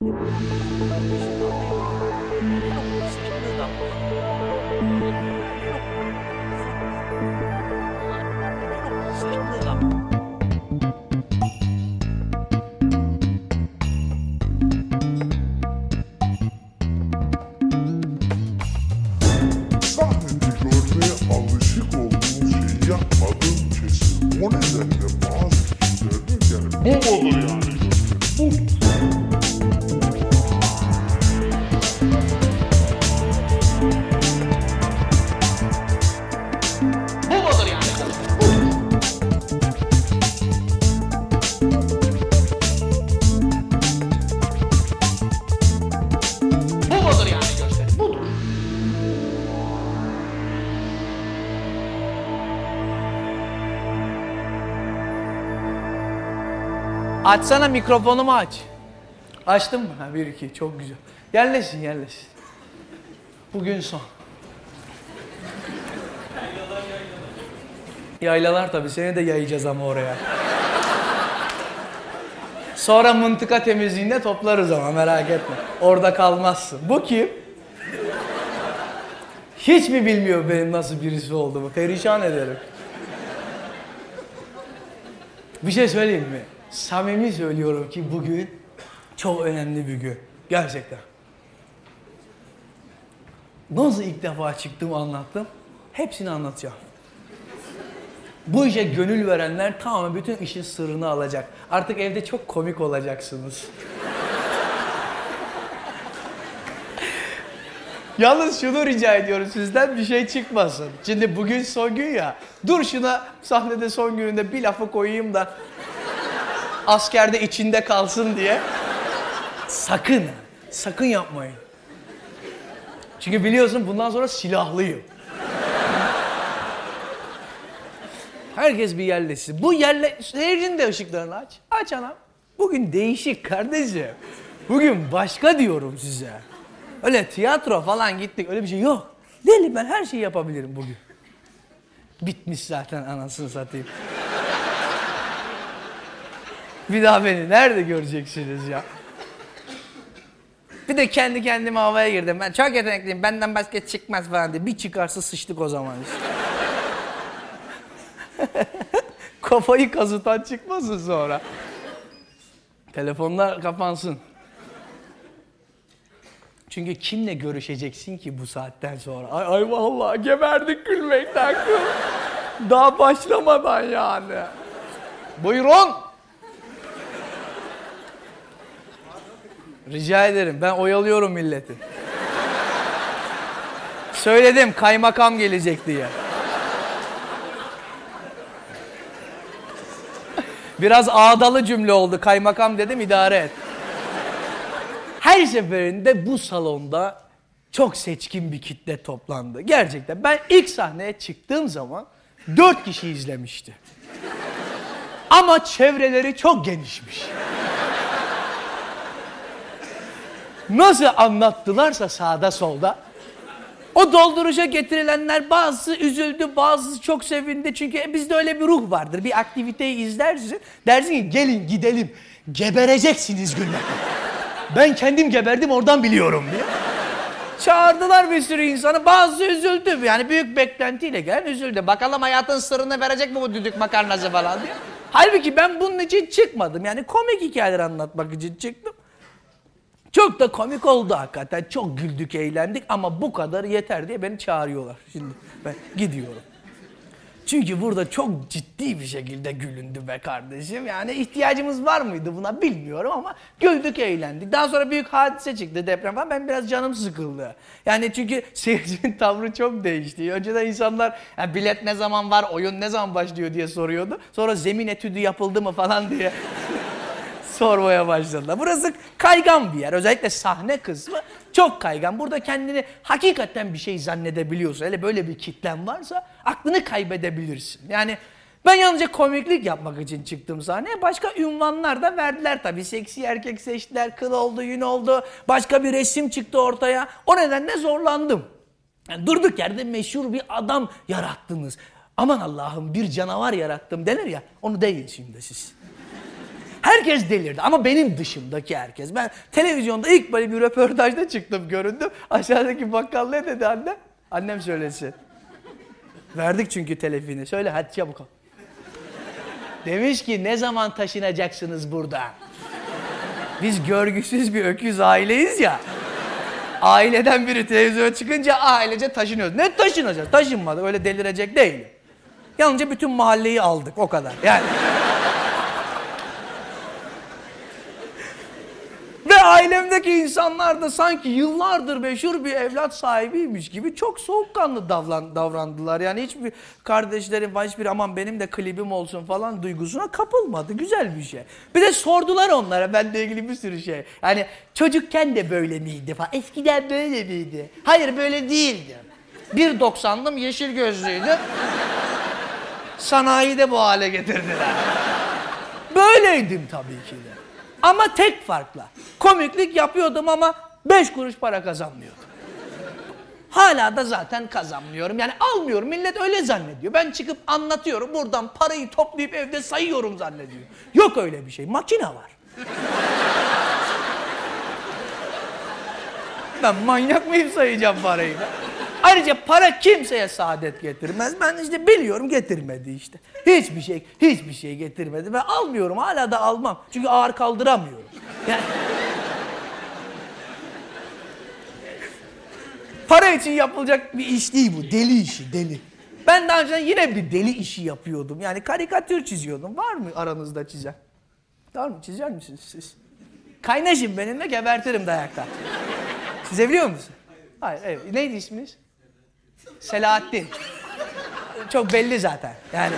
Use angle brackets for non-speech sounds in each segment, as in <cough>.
Sahnede Açsana mikrofonumu aç. Açtın mı? Ha, bir iki çok güzel. Yerleşsin yerleşsin. Bugün son. Yaylalar tabii seni de yayacağız ama oraya. Sonra mıntıka temizliğinde toplarız ama merak etme. Orada kalmazsın. Bu kim? Hiç mi bilmiyor benim nasıl birisi olduğumu? Perişan ederim. Bir şey söyleyeyim mi? Samimi söylüyorum ki bugün çok önemli bir gün. Gerçekten. Nasıl ilk defa çıktım anlattım? Hepsini anlatacağım. Bu işe gönül verenler tamamen bütün işin sırrını alacak. Artık evde çok komik olacaksınız. Yalnız şunu rica ediyorum sizden bir şey çıkmasın. Şimdi bugün son gün ya. Dur şuna sahnede son gününde bir lafı koyayım da askerde içinde kalsın diye. Sakın, sakın yapmayın. Çünkü biliyorsun bundan sonra silahlıyım. Herkes bir yerleşsin. Bu yerle... Seyircinin de ışıklarını aç. Aç anam. Bugün değişik kardeşim. Bugün başka diyorum size. Öyle tiyatro falan gittik öyle bir şey yok. Deli ben her şeyi yapabilirim bugün. Bitmiş zaten anasını satayım. Bir daha beni nerede göreceksiniz ya? Bir de kendi kendime havaya girdim. Ben çok yetenekliyim. Benden başka çıkmaz falan diye. Bir çıkarsa sıçtık o zaman işte. <laughs> Kafayı kazıtan çıkmasın sonra. Telefonlar kapansın. Çünkü kimle görüşeceksin ki bu saatten sonra? Ay, ay vallahi geberdik gülmekten. Daha başlamadan yani. Buyurun. Rica ederim. Ben oyalıyorum milleti. Söyledim kaymakam gelecek diye. Biraz ağdalı cümle oldu. Kaymakam dedim idare et. Her seferinde bu salonda çok seçkin bir kitle toplandı. Gerçekten ben ilk sahneye çıktığım zaman dört kişi izlemişti. Ama çevreleri çok genişmiş. Nasıl anlattılarsa sağda solda o dolduruşa getirilenler bazısı üzüldü, bazısı çok sevindi. Çünkü bizde öyle bir ruh vardır. Bir aktiviteyi izlersin, dersin ki gelin gidelim. Gebereceksiniz gülmekten. <laughs> Ben kendim geberdim oradan biliyorum diye. Çağırdılar bir sürü insanı. Bazısı üzüldü. Yani büyük beklentiyle gelen üzüldü. Bakalım hayatın sırrını verecek mi bu düdük makarnası falan diye. Halbuki ben bunun için çıkmadım. Yani komik hikayeler anlatmak için çıktım. Çok da komik oldu hakikaten. Çok güldük, eğlendik ama bu kadar yeter diye beni çağırıyorlar. Şimdi ben gidiyorum. Çünkü burada çok ciddi bir şekilde gülündü be kardeşim. Yani ihtiyacımız var mıydı buna bilmiyorum ama güldük, eğlendik. Daha sonra büyük hadise çıktı deprem falan. Ben biraz canım sıkıldı. Yani çünkü <laughs> seyircinin tavrı çok değişti. Önceden insanlar "Ya bilet ne zaman var, oyun ne zaman başlıyor diye soruyordu. Sonra zemin etüdü yapıldı mı falan diye sormaya başladılar. Burası kaygan bir yer. Özellikle sahne kısmı çok kaygan. Burada kendini hakikaten bir şey zannedebiliyorsun. Hele böyle bir kitlen varsa aklını kaybedebilirsin. Yani ben yalnızca komiklik yapmak için çıktım sahneye. Başka ünvanlar da verdiler tabii. Seksi erkek seçtiler, kıl oldu, yün oldu. Başka bir resim çıktı ortaya. O nedenle zorlandım. Yani durduk yerde meşhur bir adam yarattınız. Aman Allah'ım bir canavar yarattım denir ya. Onu değil şimdi siz. Herkes delirdi ama benim dışımdaki herkes. Ben televizyonda ilk böyle bir röportajda çıktım göründüm. Aşağıdaki bakkal ne dedi anne? Annem söylesin. Verdik çünkü telefini. Söyle hadi çabuk ol. Demiş ki ne zaman taşınacaksınız burada? Biz görgüsüz bir öküz aileyiz ya. Aileden biri televizyona çıkınca ailece taşınıyoruz. Ne taşınacağız? Taşınmadık. Öyle delirecek değil. Yalnızca bütün mahalleyi aldık o kadar. Yani Ailemdeki insanlar da sanki yıllardır meşhur bir evlat sahibiymiş gibi çok soğukkanlı davran, davrandılar. Yani hiçbir kardeşlerim falan hiçbir aman benim de klibim olsun falan duygusuna kapılmadı. Güzel bir şey. Bir de sordular onlara benimle ilgili bir sürü şey. Yani çocukken de böyle miydi falan. Eskiden böyle miydi? Hayır böyle değildi. 1.90'dım yeşil gözlüydü. Sanayide bu hale getirdiler. Böyleydim tabii ki de. Ama tek farkla. Komiklik yapıyordum ama beş kuruş para kazanmıyordum. Hala da zaten kazanmıyorum. Yani almıyorum. Millet öyle zannediyor. Ben çıkıp anlatıyorum. Buradan parayı toplayıp evde sayıyorum zannediyor. Yok öyle bir şey. Makine var. ben manyak mıyım sayacağım parayı? ben? Ayrıca para kimseye saadet getirmez. Ben işte biliyorum getirmedi işte. Hiçbir şey, hiçbir şey getirmedi. Ben almıyorum, hala da almam. Çünkü ağır kaldıramıyorum. Yani... Para için yapılacak bir iş değil bu. Deli işi, deli. Ben daha önce yine bir deli işi yapıyordum. Yani karikatür çiziyordum. Var mı aranızda çizen? Var mı? Çizer misiniz siz? Kaynaşın benimle gebertirim dayakta. Çizebiliyor musun? Hayır, evet. Neydi isminiz? Selahattin. Çok belli zaten. Yani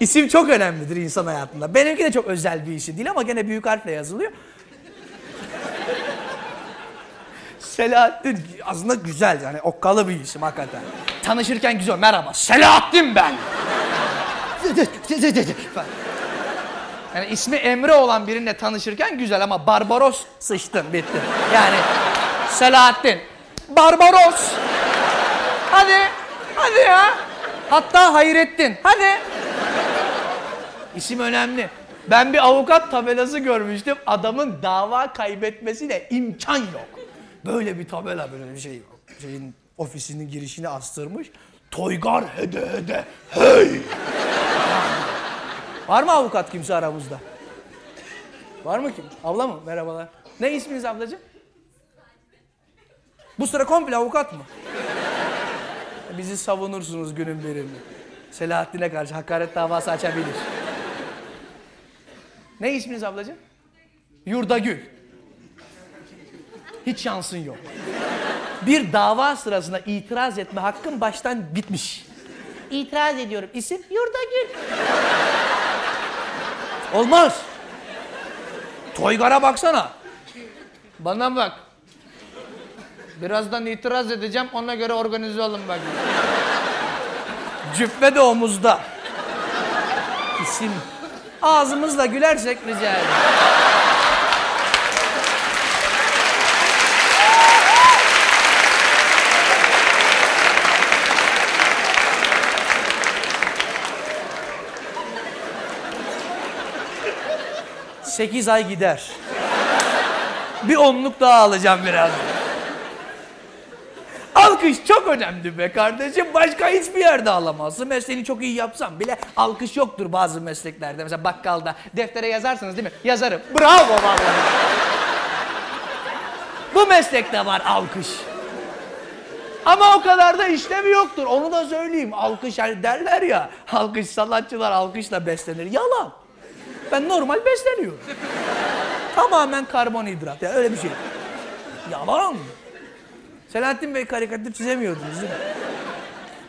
İsim çok önemlidir insan hayatında. Benimki de çok özel bir isim değil ama gene büyük harfle yazılıyor. Selahattin aslında güzel yani okkalı bir isim hakikaten. Tanışırken güzel. Merhaba Selahattin ben. Yani ismi Emre olan biriyle tanışırken güzel ama Barbaros sıçtın bitti. Yani Selahattin. Barbaros. Hadi. Hadi ya. Hatta Hayrettin. Hadi. İsim önemli. Ben bir avukat tabelası görmüştüm. Adamın dava kaybetmesine imkan yok. Böyle bir tabela böyle bir şey. Şeyin ofisinin girişine astırmış. Toygar hede hede hey. Var mı avukat kimse aramızda? Var mı kim? Abla mı? Merhabalar. Ne isminiz ablacığım? Bu sıra komple avukat mı? Bizi savunursunuz günün birinde. Selahattin'e karşı hakaret davası açabilir. Ne isminiz ablacığım? Yurdagül. Hiç şansın yok. Bir dava sırasında itiraz etme hakkın baştan bitmiş. İtiraz ediyorum. İsim Yurdagül. Olmaz. Toygar'a baksana. Bana bak. Birazdan itiraz edeceğim. Ona göre organize olun bak. Cübbe de omuzda. İsim. Ağzımızla gülersek rica ederim. Sekiz ay gider. Bir onluk daha alacağım biraz. Alkış çok önemli be kardeşim. Başka hiçbir yerde alamazsın. Mesleğini çok iyi yapsam bile alkış yoktur bazı mesleklerde. Mesela bakkalda deftere yazarsınız değil mi? Yazarım. Bravo vallahi. Bu meslekte var alkış. Ama o kadar da işlevi yoktur. Onu da söyleyeyim. Alkış hani derler ya. Alkış sanatçılar alkışla beslenir. Yalan. Ben normal besleniyorum. Tamamen karbonhidrat. Yani öyle bir şey. Yalan. Selahattin Bey karikatür çizemiyordunuz değil mi?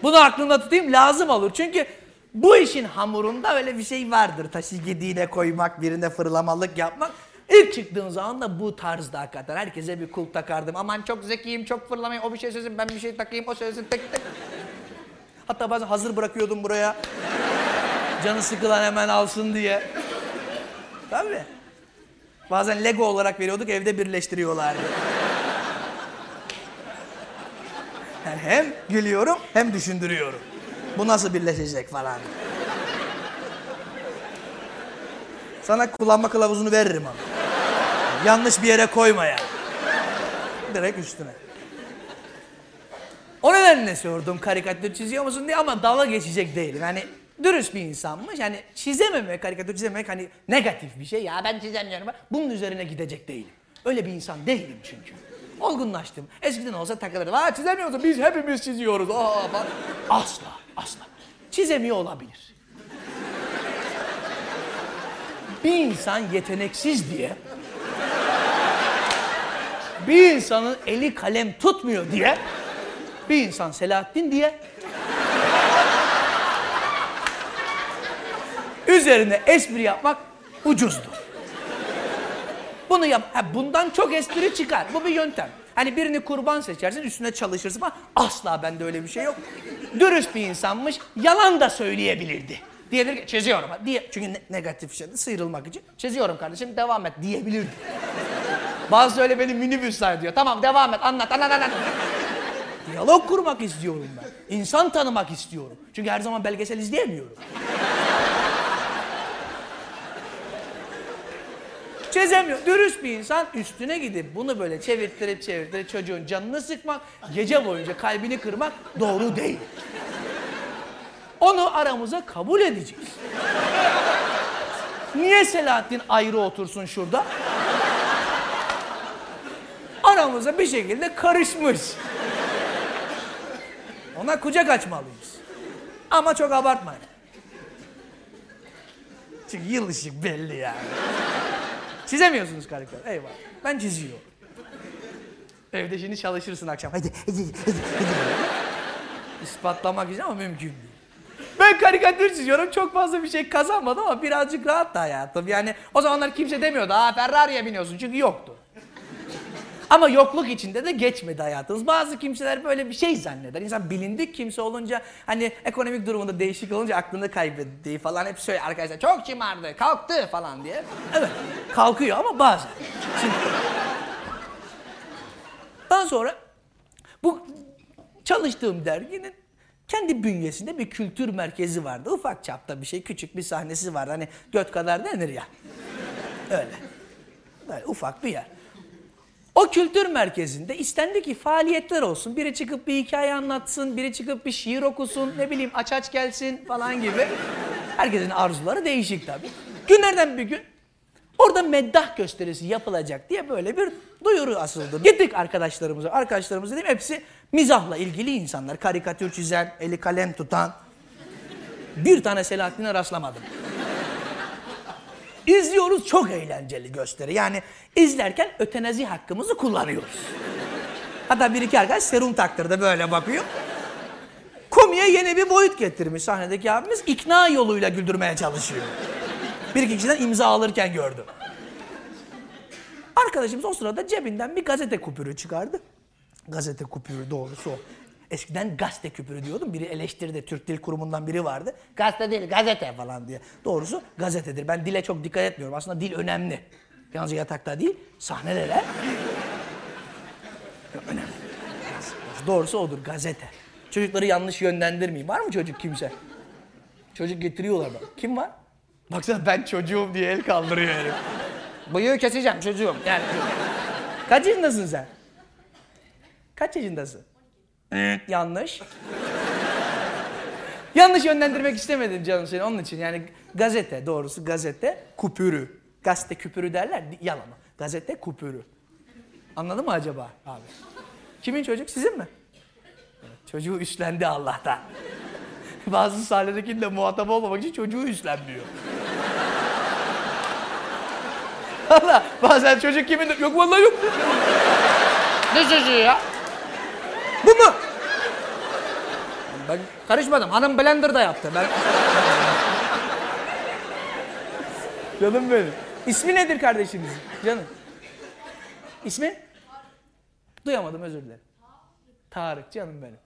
Bunu aklımda tutayım lazım olur. Çünkü bu işin hamurunda öyle bir şey vardır. Taşı gediğine koymak, birine fırlamalık yapmak. İlk çıktığım zaman da bu tarzda hakikaten. Herkese bir kulp takardım. Aman çok zekiyim, çok fırlamayın. O bir şey söylesin, ben bir şey takayım, o söylesin tek tek. Hatta bazen hazır bırakıyordum buraya. Canı sıkılan hemen alsın diye. Tabii. Bazen Lego olarak veriyorduk, evde birleştiriyorlardı. Yani hem gülüyorum hem düşündürüyorum. Bu nasıl birleşecek falan. Sana kullanma kılavuzunu veririm ama. Yanlış bir yere koyma ya. Direkt üstüne. O nedenle sordum karikatür çiziyor musun diye ama dalga geçecek değilim. Yani dürüst bir insanmış. Yani çizememek, karikatür çizememek hani negatif bir şey. Ya ben çizemiyorum. Bunun üzerine gidecek değilim. Öyle bir insan değilim çünkü. Olgunlaştım. Eskiden olsa takılırdım. Aa çizemiyor musun? Biz hepimiz çiziyoruz. Aa, falan. Asla, asla. Çizemiyor olabilir. Bir insan yeteneksiz diye bir insanın eli kalem tutmuyor diye bir insan Selahattin diye üzerine espri yapmak ucuzdur. Bunu yap. Ha, bundan çok espri çıkar. Bu bir yöntem. Hani birini kurban seçersin, üstüne çalışırsın ama asla bende öyle bir şey yok. Dürüst bir insanmış, yalan da söyleyebilirdi. Diyebilir ki çiziyorum. Diye, çünkü ne- negatif şeyde sıyrılmak için çiziyorum kardeşim devam et diyebilirdi. Bazı öyle beni minibüs diyor. Tamam devam et anlat anlat anlat. Diyalog kurmak istiyorum ben. İnsan tanımak istiyorum. Çünkü her zaman belgesel izleyemiyorum. Çözemiyor. Dürüst bir insan üstüne gidip bunu böyle çevirttirip çevirttirip çocuğun canını sıkmak, gece boyunca kalbini kırmak doğru değil. Onu aramıza kabul edeceğiz. Niye Selahattin ayrı otursun şurada? Aramıza bir şekilde karışmış. Ona kucak açmalıyız. Ama çok abartmayın. Çünkü yıl ışık belli yani. Çizemiyorsunuz karikatür. Eyvallah. Ben çiziyorum. Evde şimdi çalışırsın akşam. Hadi, hadi, hadi, hadi. İspatlamak için ama mümkün değil. Ben karikatür çiziyorum. Çok fazla bir şey kazanmadım ama birazcık rahat da hayatım. Yani o zamanlar kimse demiyordu. Aa Ferrari'ye biniyorsun çünkü yoktu. Ama yokluk içinde de geçmedi hayatımız. Bazı kimseler böyle bir şey zanneder. İnsan bilindik kimse olunca hani ekonomik durumunda değişik olunca aklını kaybettiği falan hep söyle arkadaşlar çok şımardı, kalktı falan diye. Evet kalkıyor ama bazen. Şimdi... Daha sonra bu çalıştığım derginin kendi bünyesinde bir kültür merkezi vardı. Ufak çapta bir şey, küçük bir sahnesi vardı. Hani göt kadar denir ya. Öyle. Böyle ufak bir yer. O kültür merkezinde istendi ki faaliyetler olsun. Biri çıkıp bir hikaye anlatsın, biri çıkıp bir şiir okusun, ne bileyim aç aç gelsin falan gibi. Herkesin arzuları değişik tabii. Günlerden bir gün orada meddah gösterisi yapılacak diye böyle bir duyuru asıldı. Gittik arkadaşlarımıza, arkadaşlarımız dedim hepsi mizahla ilgili insanlar. Karikatür çizen, eli kalem tutan. Bir tane Selahattin'e rastlamadım. İzliyoruz çok eğlenceli gösteri. Yani izlerken ötenazi hakkımızı kullanıyoruz. Hatta bir iki arkadaş serum taktırdı böyle bakıyor. Komiye yeni bir boyut getirmiş sahnedeki abimiz. ikna yoluyla güldürmeye çalışıyor. Bir iki kişiden imza alırken gördüm. Arkadaşımız o sırada cebinden bir gazete kupürü çıkardı. Gazete kupürü doğrusu o. Eskiden gazete küpürü diyordum. Biri eleştirdi. Türk Dil Kurumu'ndan biri vardı. Gazete değil, gazete falan diye. Doğrusu gazetedir. Ben dile çok dikkat etmiyorum. Aslında dil önemli. Yalnız yatakta değil, sahnede de. önemli. Doğrusu odur, gazete. Çocukları yanlış yönlendirmeyeyim. Var mı çocuk kimse? Çocuk getiriyorlar bak. Kim var? Baksana ben çocuğum diye el kaldırıyor herif. Bıyığı keseceğim çocuğum. Yani. Kaç yaşındasın sen? Kaç yaşındasın? Yanlış. Yanlış yönlendirmek istemedim canım seni onun için. Yani gazete doğrusu gazete kupürü. Gazete küpürü derler yalan. Gazete kupürü. Anladın mı acaba abi? Kimin çocuk sizin mi? Çocuğu üstlendi Allah'tan. <laughs> Bazı sahnedekinde muhatap olmamak için çocuğu üstlenmiyor. <laughs> Allah bazen çocuk kimin yok vallahi yok. Ne çocuğu ya? Bu mu? Ben karışmadım. Hanım blenderda yaptı. Ben... Canım benim. İsmi nedir kardeşinizin? Canım. İsmi? Duyamadım özür dilerim. Tarık canım benim.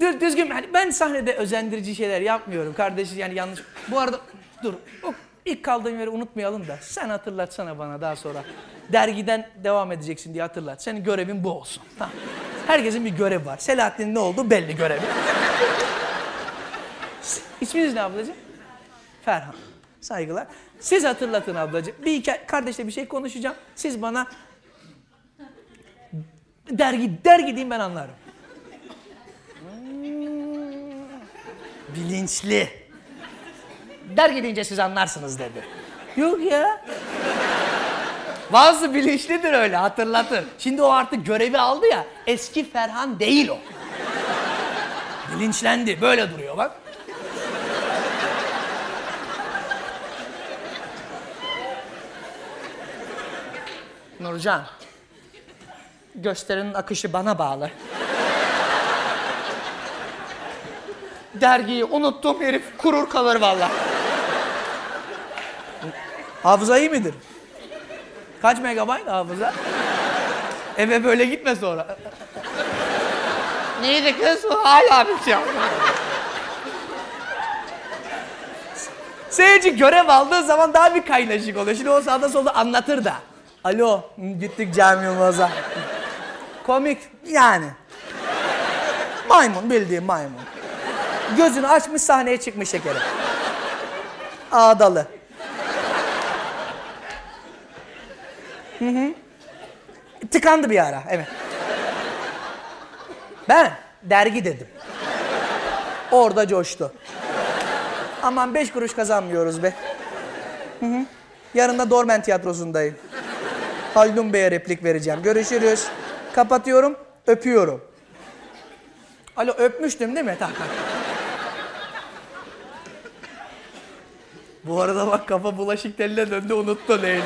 Düz, düzgün hani ben sahnede özendirici şeyler yapmıyorum kardeşi yani yanlış. Bu arada dur o ilk kaldığım yeri unutmayalım da sen hatırlatsana bana daha sonra. Dergiden devam edeceksin diye hatırlat. Senin görevin bu olsun. Tamam. Herkesin bir görevi var. Selahattin'in ne oldu belli görevi. <laughs> İsminiz ne ablacığım? Ferhan. Saygılar. Siz hatırlatın ablacığım. Bir iki kardeşle bir şey konuşacağım. Siz bana dergi dergi diyeyim ben anlarım. Hmm, Bilinçli. Dergi deyince siz anlarsınız dedi. Yok ya. Bazı bilinçlidir öyle hatırlatır. Şimdi o artık görevi aldı ya. Eski Ferhan değil o. Bilinçlendi. Böyle duruyor bak. Nurcan. Gösterinin akışı bana bağlı. Dergiyi unuttum herif kurur kalır vallahi. Hafıza iyi midir? Kaç megabayt hafıza? Eve böyle gitme sonra. Neydi kız? Hala bir şey. Seyirci görev aldığı zaman daha bir kaynaşık oluyor. Şimdi o sağda solda anlatır da. Alo, gittik Cem Yılmaz'a. Komik yani. Maymun, bildiğin maymun. Gözünü açmış sahneye çıkmış şekerim. Ağdalı. Tıkandı bir ara, evet. Ben dergi dedim. Orada coştu. Aman beş kuruş kazanmıyoruz be. Hı hı. Yarın da Dormen Tiyatrosu'ndayım. Haldun Bey'e replik vereceğim. Görüşürüz. Kapatıyorum, öpüyorum. Alo öpmüştüm değil mi? Tamam. Bu arada bak kafa bulaşık teline döndü unuttu neyini.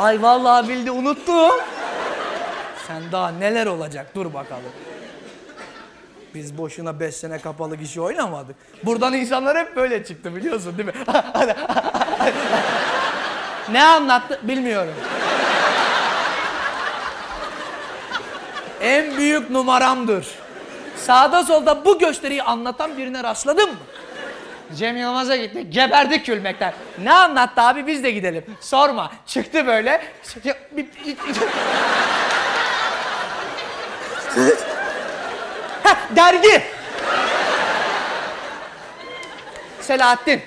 Ay vallahi bildi unuttum. Sen daha neler olacak dur bakalım. Biz boşuna 5 sene kapalı kişi oynamadık. Buradan insanlar hep böyle çıktı biliyorsun değil mi? <laughs> ne anlattı bilmiyorum. en büyük numaramdır. Sağda solda bu gösteriyi anlatan birine rastladın mı? Cem Yılmaz'a gittik, geberdik gülmekten. Ne anlattı abi biz de gidelim. Sorma. Çıktı böyle. <laughs> Heh, dergi. Selahattin.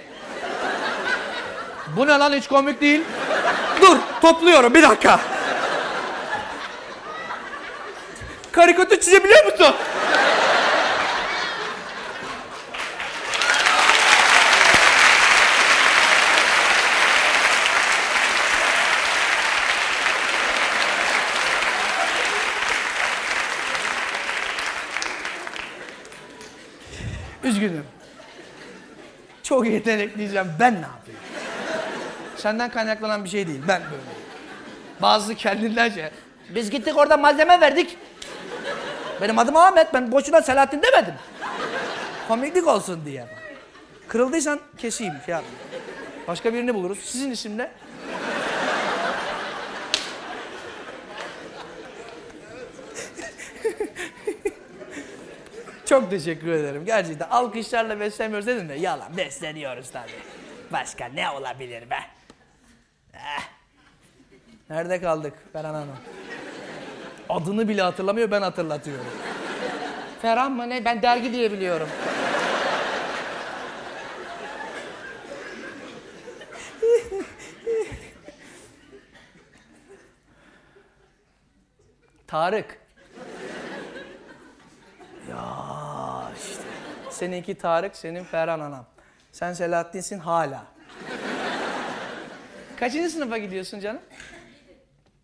Bu ne lan hiç komik değil. Dur topluyorum bir dakika. Karikatür çizebiliyor musun? Çok yetenekliyeceğim. Ben ne yapayım? Senden kaynaklanan bir şey değil. Ben böyle. Bazı kendinden şey. Biz gittik orada malzeme verdik. Benim adım Ahmet. Ben boşuna Selahattin demedim. Komiklik olsun diye. Kırıldıysan keseyim. Şey. Başka birini buluruz. Sizin isim Çok teşekkür ederim. Gerçekten alkışlarla beslemiyoruz dedim de yalan besleniyoruz tabii. Başka ne olabilir be? Eh. Nerede kaldık Ferhan Hanım? Adını bile hatırlamıyor ben hatırlatıyorum. Ferhan mı ne? Ben dergi diye biliyorum. Tarık. Ya. Seninki Tarık, senin Ferhan anam. Sen Selahattin'sin hala. Kaçıncı sınıfa gidiyorsun canım?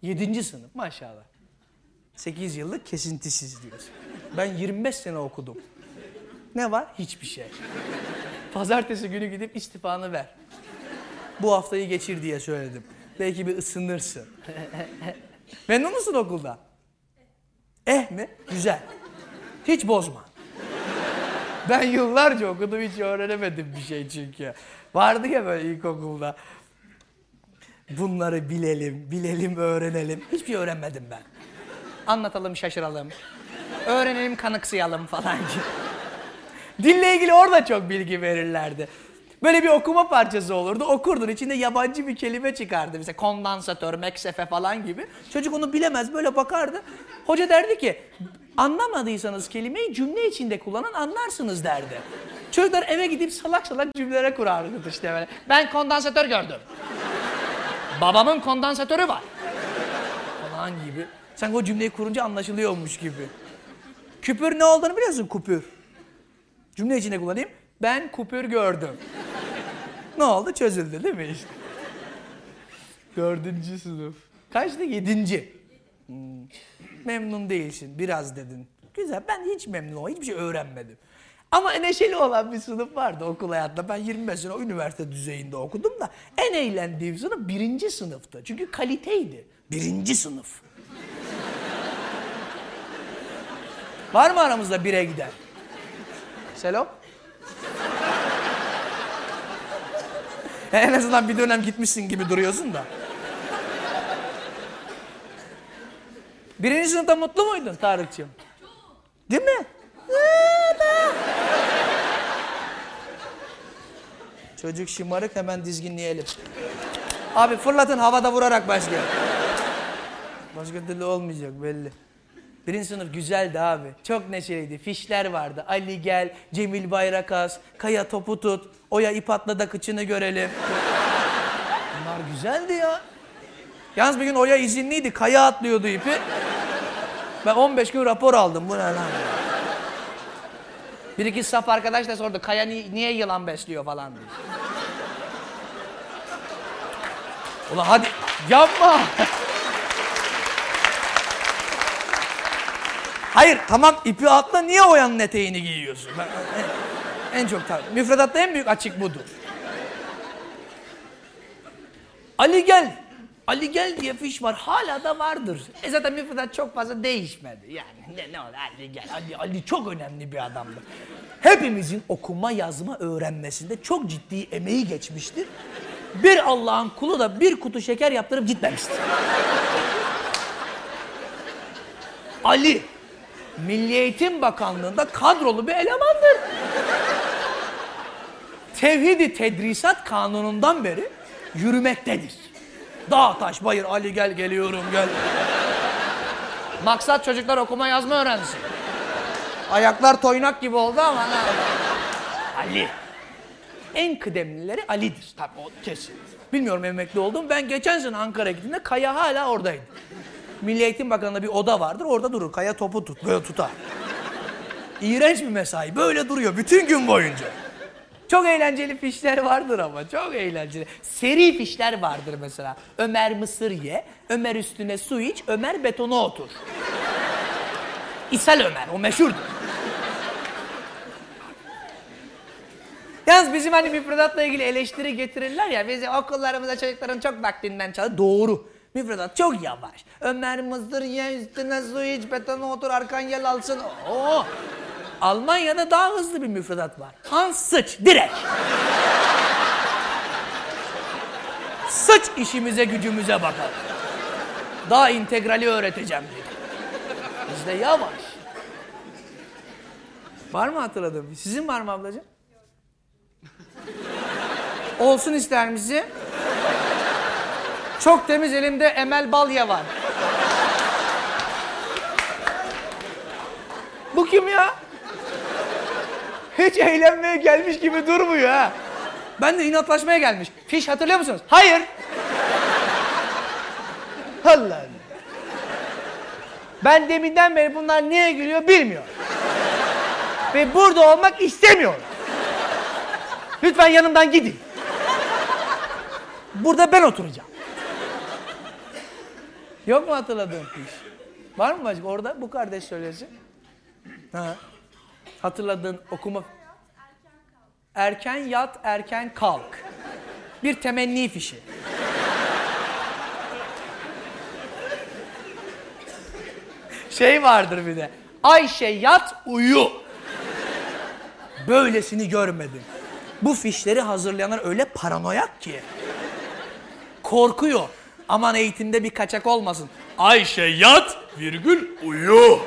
Yedinci sınıf maşallah. Sekiz yıllık kesintisiz diyorsun. Ben 25 sene okudum. Ne var? Hiçbir şey. Pazartesi günü gidip istifanı ver. Bu haftayı geçir diye söyledim. Belki bir ısınırsın. Memnun musun okulda? Eh mi? Güzel. Hiç bozma. Ben yıllarca okudum hiç öğrenemedim bir şey çünkü. Vardı ya böyle ilkokulda. Bunları bilelim, bilelim, öğrenelim. Hiçbir şey öğrenmedim ben. Anlatalım, şaşıralım. Öğrenelim, kanıksayalım falan gibi. Dille ilgili orada çok bilgi verirlerdi. Böyle bir okuma parçası olurdu. Okurdun içinde yabancı bir kelime çıkardı. Mesela kondansatör, meksefe falan gibi. Çocuk onu bilemez böyle bakardı. Hoca derdi ki anlamadıysanız kelimeyi cümle içinde kullanan anlarsınız derdi. Çocuklar eve gidip salak salak cümleler kurardı işte böyle. Ben kondansatör gördüm. Babamın kondansatörü var. Falan gibi. Sen o cümleyi kurunca anlaşılıyormuş gibi. Küpür ne olduğunu biliyorsun kupür. Cümle içinde kullanayım. Ben kupür gördüm. ne oldu? Çözüldü değil mi işte? Dördüncü sınıf. Kaçtı? Yedinci. Hmm. Memnun değilsin. Biraz dedin. Güzel. Ben hiç memnun olmadım. Hiçbir şey öğrenmedim. Ama neşeli olan bir sınıf vardı okul hayatında. Ben 25 sene üniversite düzeyinde okudum da en eğlendiğim sınıf birinci sınıftı. Çünkü kaliteydi. Birinci sınıf. Var mı aramızda bire giden? Selam. en azından bir dönem gitmişsin gibi duruyorsun da. Birinci sınıfta mutlu muydun Tarık'cığım? Değil mi? Çocuk şımarık hemen dizginleyelim. Abi fırlatın havada vurarak başlayalım. Başka türlü olmayacak belli. Birinci sınıf güzeldi abi. Çok neşeliydi. Fişler vardı. Ali gel, Cemil Bayrakas, Kaya topu tut, Oya ip atla da kıçını görelim. Bunlar güzeldi ya. Yalnız bir gün Oya izinliydi. Kaya atlıyordu ipi. Ben 15 gün rapor aldım. Bu ne lan? Bir iki saf arkadaş da sordu. Kaya ni- niye yılan besliyor falan diye. Ulan hadi yapma. Hayır tamam ipi atla niye oyanın eteğini giyiyorsun? Ben, en, en çok tabii. Müfredatta en büyük açık budur. Ali gel. Ali gel diye fiş var. Hala da vardır. E zaten müfredat çok fazla değişmedi. Yani ne, ne oldu Ali gel. Ali, Ali çok önemli bir adamdı. Hepimizin okuma yazma öğrenmesinde çok ciddi emeği geçmiştir. Bir Allah'ın kulu da bir kutu şeker yaptırıp gitmemiştir. Ali Milli Eğitim Bakanlığı'nda kadrolu bir elemandır. Tevhidi Tedrisat Kanunu'ndan beri yürümektedir. Dağ, taş, bayır, Ali gel geliyorum gel. Maksat çocuklar okuma yazma öğrensin. Ayaklar toynak gibi oldu ama ne Ali. En kıdemlileri Ali'dir. Tabii o kesin. Bilmiyorum emekli oldum. Ben geçen sene Ankara'ya gittiğimde Kaya hala oradaydı. Milli Eğitim Bakanlığı'nda bir oda vardır. Orada durur. Kaya topu tut. Böyle tutar. İğrenç bir mesai. Böyle duruyor bütün gün boyunca. Çok eğlenceli fişler vardır ama çok eğlenceli. Seri fişler vardır mesela. Ömer mısır ye, Ömer üstüne su iç, Ömer betona otur. İshal Ömer, o meşhurdur. Yalnız bizim hani müfredatla ilgili eleştiri getirirler ya, bizim okullarımızda çocukların çok vaktinden çalıyor. Doğru. Müfredat çok yavaş. Ömer mısır ye, üstüne su iç, betona otur, arkan yel alsın. Oo. Almanya'da daha hızlı bir müfredat var. Hans sıç, direkt. sıç işimize gücümüze bakalım. Daha integrali öğreteceğim dedi. Bizde yavaş. Var mı hatırladığım? Sizin var mı ablacığım? Olsun ister misin? Çok temiz elimde Emel Balya var. Bu kim ya? Hiç eğlenmeye gelmiş gibi durmuyor ha. Ben de inatlaşmaya gelmiş. Fiş hatırlıyor musunuz? Hayır. Allah. Ben deminden beri bunlar niye gülüyor bilmiyorum. Ve burada olmak istemiyorum. Lütfen yanımdan gidin. Burada ben oturacağım. Yok mu hatırladığın fiş? Var mı başka? Orada bu kardeş söylesin. Ha. Hatırladığın okuma... Erken yat, erken kalk. Bir temenni fişi. Şey vardır bir de. Ayşe yat, uyu. Böylesini görmedim. Bu fişleri hazırlayanlar öyle paranoyak ki. Korkuyor. Aman eğitimde bir kaçak olmasın. Ayşe yat, virgül uyu.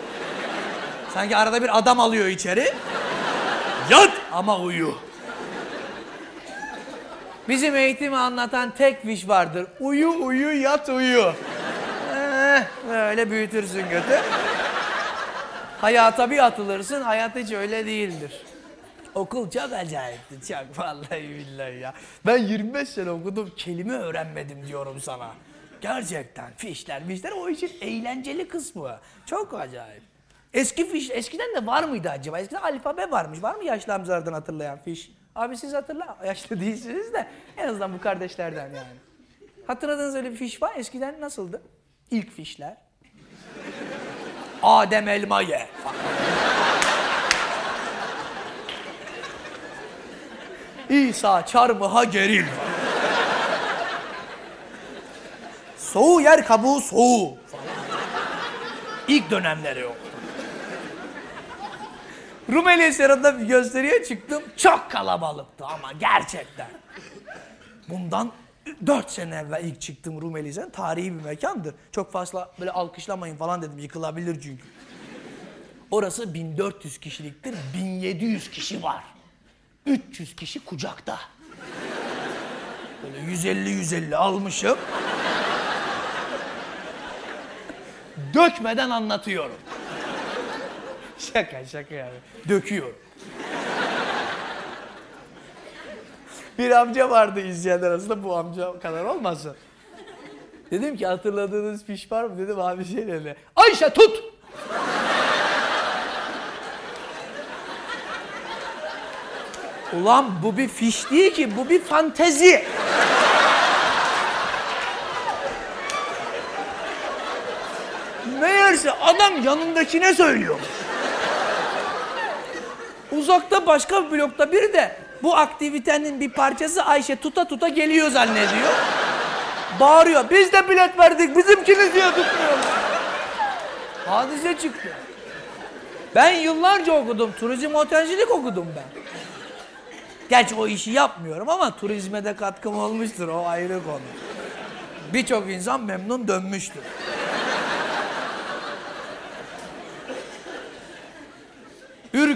Sanki arada bir adam alıyor içeri. Yat ama uyu. Bizim eğitimi anlatan tek fiş vardır. Uyu uyu yat uyu. Eh, böyle büyütürsün götü. Hayata bir atılırsın, hayat hiç öyle değildir. Okul çok acayipti. Çok vallahi billahi ya. Ben 25 sene okudum kelime öğrenmedim diyorum sana. Gerçekten fişler fişler o işin eğlenceli kısmı. Çok acayip. Eski fiş, eskiden de var mıydı acaba? Eskiden alfabe varmış. Var mı yaşlı amcalardan hatırlayan fiş? Abi siz hatırla. <laughs> Yaşlı değilsiniz de en azından bu kardeşlerden yani. Hatırladığınız öyle bir fiş var. Eskiden nasıldı? İlk fişler. Adem elma ye. İsa çarmıha geril. Soğu yer kabuğu soğu. İlk dönemleri o. Rumeli Hisarı'nda bir gösteriye çıktım. Çok kalabalıktı ama gerçekten. Bundan 4 sene evvel ilk çıktım Rumeli Hisarı. Tarihi bir mekandır. Çok fazla böyle alkışlamayın falan dedim. Yıkılabilir çünkü. Orası 1400 kişiliktir. 1700 kişi var. 300 kişi kucakta. Böyle 150-150 almışım. Dökmeden anlatıyorum. Şaka şaka yani. Döküyorum. Bir amca vardı izleyenler arasında bu amca kadar olmasın. Dedim ki hatırladığınız fiş var mı? Dedim abi şey dedi. Ayşe tut! Ulan bu bir fiş değil ki, bu bir fantezi. Meğerse adam yanındakine söylüyor. Uzakta başka bir blokta biri de bu aktivitenin bir parçası Ayşe tuta tuta geliyor zannediyor. Bağırıyor. Biz de bilet verdik. Bizimkiniz diye tutmuyor. Hadise çıktı. Ben yıllarca okudum. Turizm otelcilik okudum ben. Gerçi o işi yapmıyorum ama turizme de katkım olmuştur. O ayrı konu. Birçok insan memnun dönmüştür.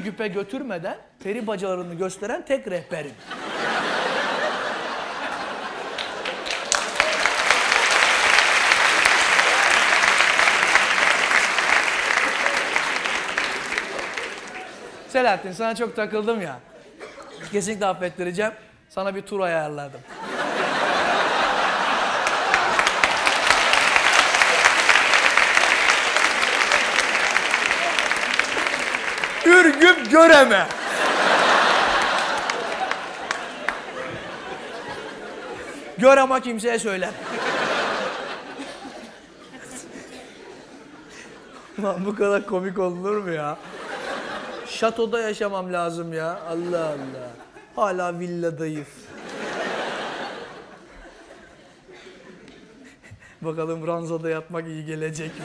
Ürgüp'e götürmeden peri bacalarını gösteren tek rehberim. Selahattin sana çok takıldım ya. Kesinlikle affettireceğim. Sana bir tur ayarladım. Ürgüp göreme. Gör ama kimseye söyle. Lan bu kadar komik olunur mu ya? Şatoda yaşamam lazım ya. Allah Allah. Hala villadayız. Bakalım ranzada yatmak iyi gelecek mi?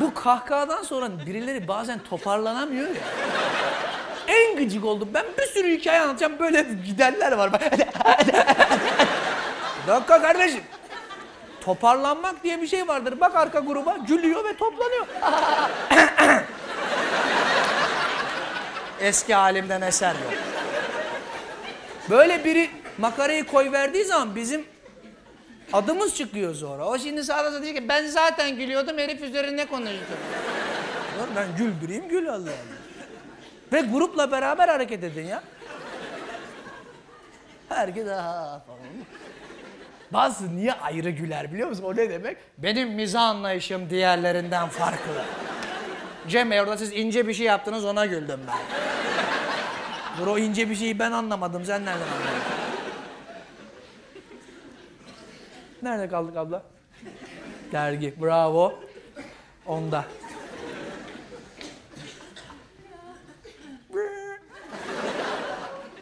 Bu kahkahadan sonra birileri bazen toparlanamıyor ya. En gıcık oldum. Ben bir sürü hikaye anlatacağım. Böyle giderler var. <laughs> Dakika kardeşim. Toparlanmak diye bir şey vardır. Bak arka gruba gülüyor ve toplanıyor. <laughs> Eski halimden eser yok. Böyle biri makarayı koy verdiği zaman bizim adımız çıkıyor sonra. O şimdi sağda diyecek ki ben zaten gülüyordum herif üzerine konuştu. Ben güldüreyim gül Allah Allah. Ve grupla beraber hareket edin ya. Herkes ha falan. Bazı niye ayrı güler biliyor musun? O ne demek? Benim mizah anlayışım diğerlerinden farklı. Cem Bey orada siz ince bir şey yaptınız ona güldüm ben. Dur o ince bir şeyi ben anlamadım. Sen nereden anladın? Nerede kaldık abla? Dergi. Bravo. Onda.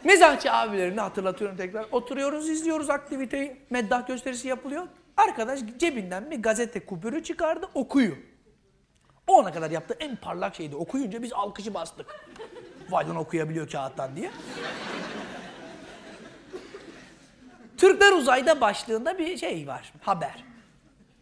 Mizahçı abilerini hatırlatıyorum tekrar. Oturuyoruz, izliyoruz aktiviteyi. Meddah gösterisi yapılıyor. Arkadaş cebinden bir gazete kupürü çıkardı, okuyor. O ana kadar yaptığı en parlak şeydi. Okuyunca biz alkışı bastık. Vay lan okuyabiliyor kağıttan diye. Türkler uzayda başlığında bir şey var, haber.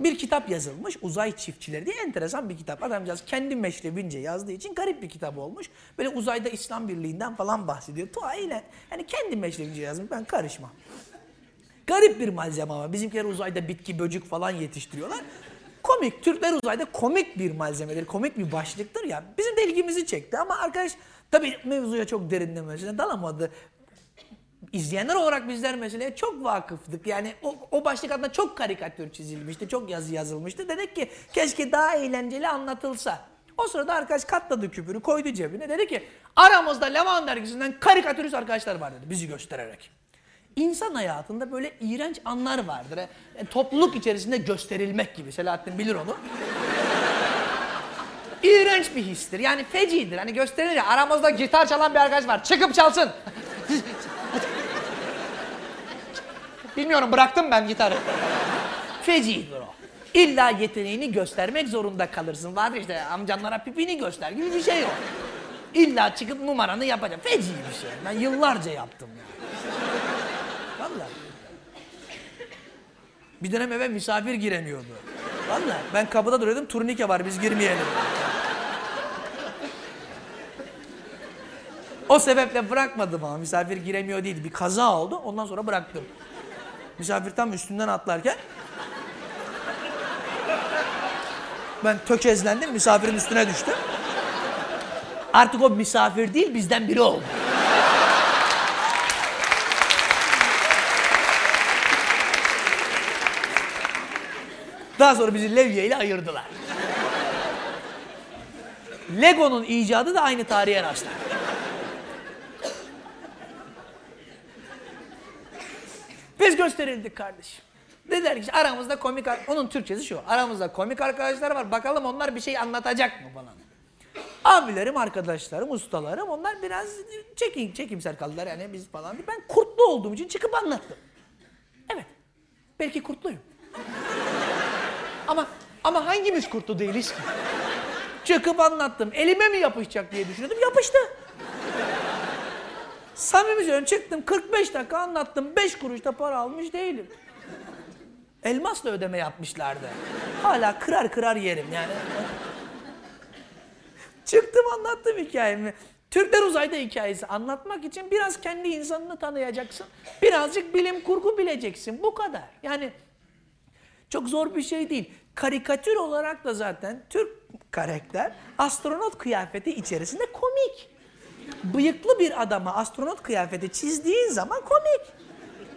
Bir kitap yazılmış, uzay çiftçileri diye enteresan bir kitap. Adamcağız kendi meşrebince yazdığı için garip bir kitap olmuş. Böyle uzayda İslam Birliği'nden falan bahsediyor. Tuha ile yani kendi meşrebince yazmış, ben karışmam. Garip bir malzeme ama. Bizimkiler uzayda bitki, böcek falan yetiştiriyorlar. Komik. Türkler uzayda komik bir malzemedir. Komik bir başlıktır ya. Bizim de ilgimizi çekti ama arkadaş tabii mevzuya çok derinlemesine dalamadı. İzleyenler olarak bizler meseleye çok vakıftık. Yani o, o başlık altında çok karikatür çizilmişti, çok yazı yazılmıştı. Dedik ki keşke daha eğlenceli anlatılsa. O sırada arkadaş katladı küpürü, koydu cebine. Dedi ki aramızda Levan dergisinden karikatürist arkadaşlar var dedi bizi göstererek. İnsan hayatında böyle iğrenç anlar vardır. E, topluluk içerisinde gösterilmek gibi. Selahattin bilir onu. <laughs> İğrenç bir histir. Yani fecidir. Hani gösterilir ya aramızda gitar çalan bir arkadaş var. Çıkıp çalsın. <laughs> Bilmiyorum bıraktım ben gitarı. Fecidir o. İlla yeteneğini göstermek zorunda kalırsın. Var işte amcanlara pipini göster gibi bir şey o. İlla çıkıp numaranı yapacağım. Feci bir şey. Ben yıllarca yaptım ya. Vallahi. Bir dönem eve misafir giremiyordu. Vallahi ben kapıda duruyordum turnike var biz girmeyelim. O sebeple bırakmadım ama misafir giremiyor değil bir kaza oldu ondan sonra bıraktım. Misafir tam üstünden atlarken ben tökezlendim misafirin üstüne düştüm. Artık o misafir değil bizden biri oldu. Daha sonra bizi levye ile ayırdılar. Lego'nun icadı da aynı tarihe rastlar. Biz gösterildik kardeşim. Dediler ki aramızda komik, onun Türkçesi şu. Aramızda komik arkadaşlar var. Bakalım onlar bir şey anlatacak mı falan. Abilerim, arkadaşlarım, ustalarım onlar biraz çekin, çekimser kaldılar yani biz falan. Ben kurtlu olduğum için çıkıp anlattım. Evet. Belki kurtluyum. ama ama hangimiz kurtlu değiliz ki? Çıkıp anlattım. Elime mi yapışacak diye düşünüyordum. Yapıştı. Samimi söylüyorum çıktım 45 dakika anlattım 5 kuruş da para almış değilim. Elmasla ödeme yapmışlardı. Hala kırar kırar yerim yani. Çıktım anlattım hikayemi. Türkler uzayda hikayesi anlatmak için biraz kendi insanını tanıyacaksın. Birazcık bilim kurgu bileceksin. Bu kadar. Yani çok zor bir şey değil. Karikatür olarak da zaten Türk karakter astronot kıyafeti içerisinde komik. Bıyıklı bir adama astronot kıyafeti çizdiğin zaman komik.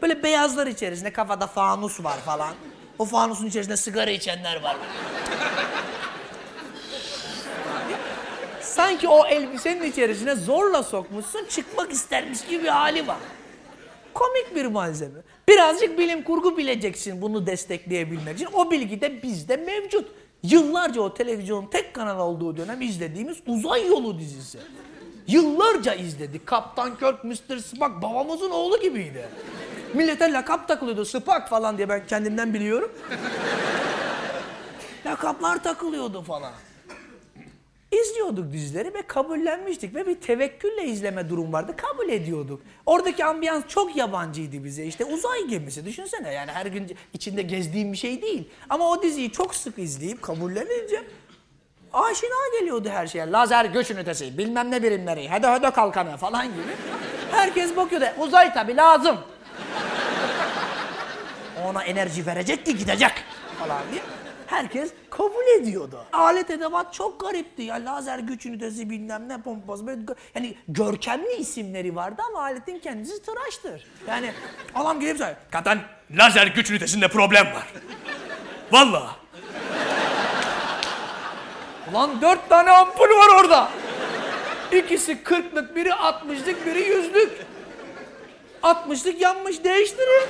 Böyle beyazlar içerisinde kafada fanus var falan. O fanusun içerisinde sigara içenler var. Sanki o elbisenin içerisine zorla sokmuşsun, çıkmak istermiş gibi bir hali var. Komik bir malzeme. Birazcık bilim kurgu bileceksin bunu destekleyebilmek için. O bilgi de bizde mevcut. Yıllarca o televizyonun tek kanal olduğu dönem izlediğimiz Uzay Yolu dizisi. Yıllarca izledik. Kaptan Kirk, Mr. Spock babamızın oğlu gibiydi. Millete lakap takılıyordu. Spock falan diye ben kendimden biliyorum. Lakaplar takılıyordu falan. İzliyorduk dizileri ve kabullenmiştik ve bir tevekkülle izleme durum vardı. Kabul ediyorduk. Oradaki ambiyans çok yabancıydı bize. İşte uzay gemisi düşünsene yani her gün içinde gezdiğim bir şey değil. Ama o diziyi çok sık izleyip kabullenince aşina geliyordu her şeye. Lazer göç ünitesi, bilmem ne birimleri, hede hede kalkanı falan gibi. Herkes bakıyordu. Uzay tabii lazım. Ona enerji verecek ki gidecek falan diye. Herkes kabul ediyordu. Alet edevat çok garipti ya. Lazer güç ünitesi bilmem ne pompası. Böyle, yani görkemli isimleri vardı ama aletin kendisi tıraştır. Yani adam gelip söylüyor. Kaptan lazer güç ünitesinde problem var. Vallahi. Ulan dört tane ampul var orada. İkisi kırklık, biri altmışlık, biri yüzlük. Altmışlık yanmış değiştirin.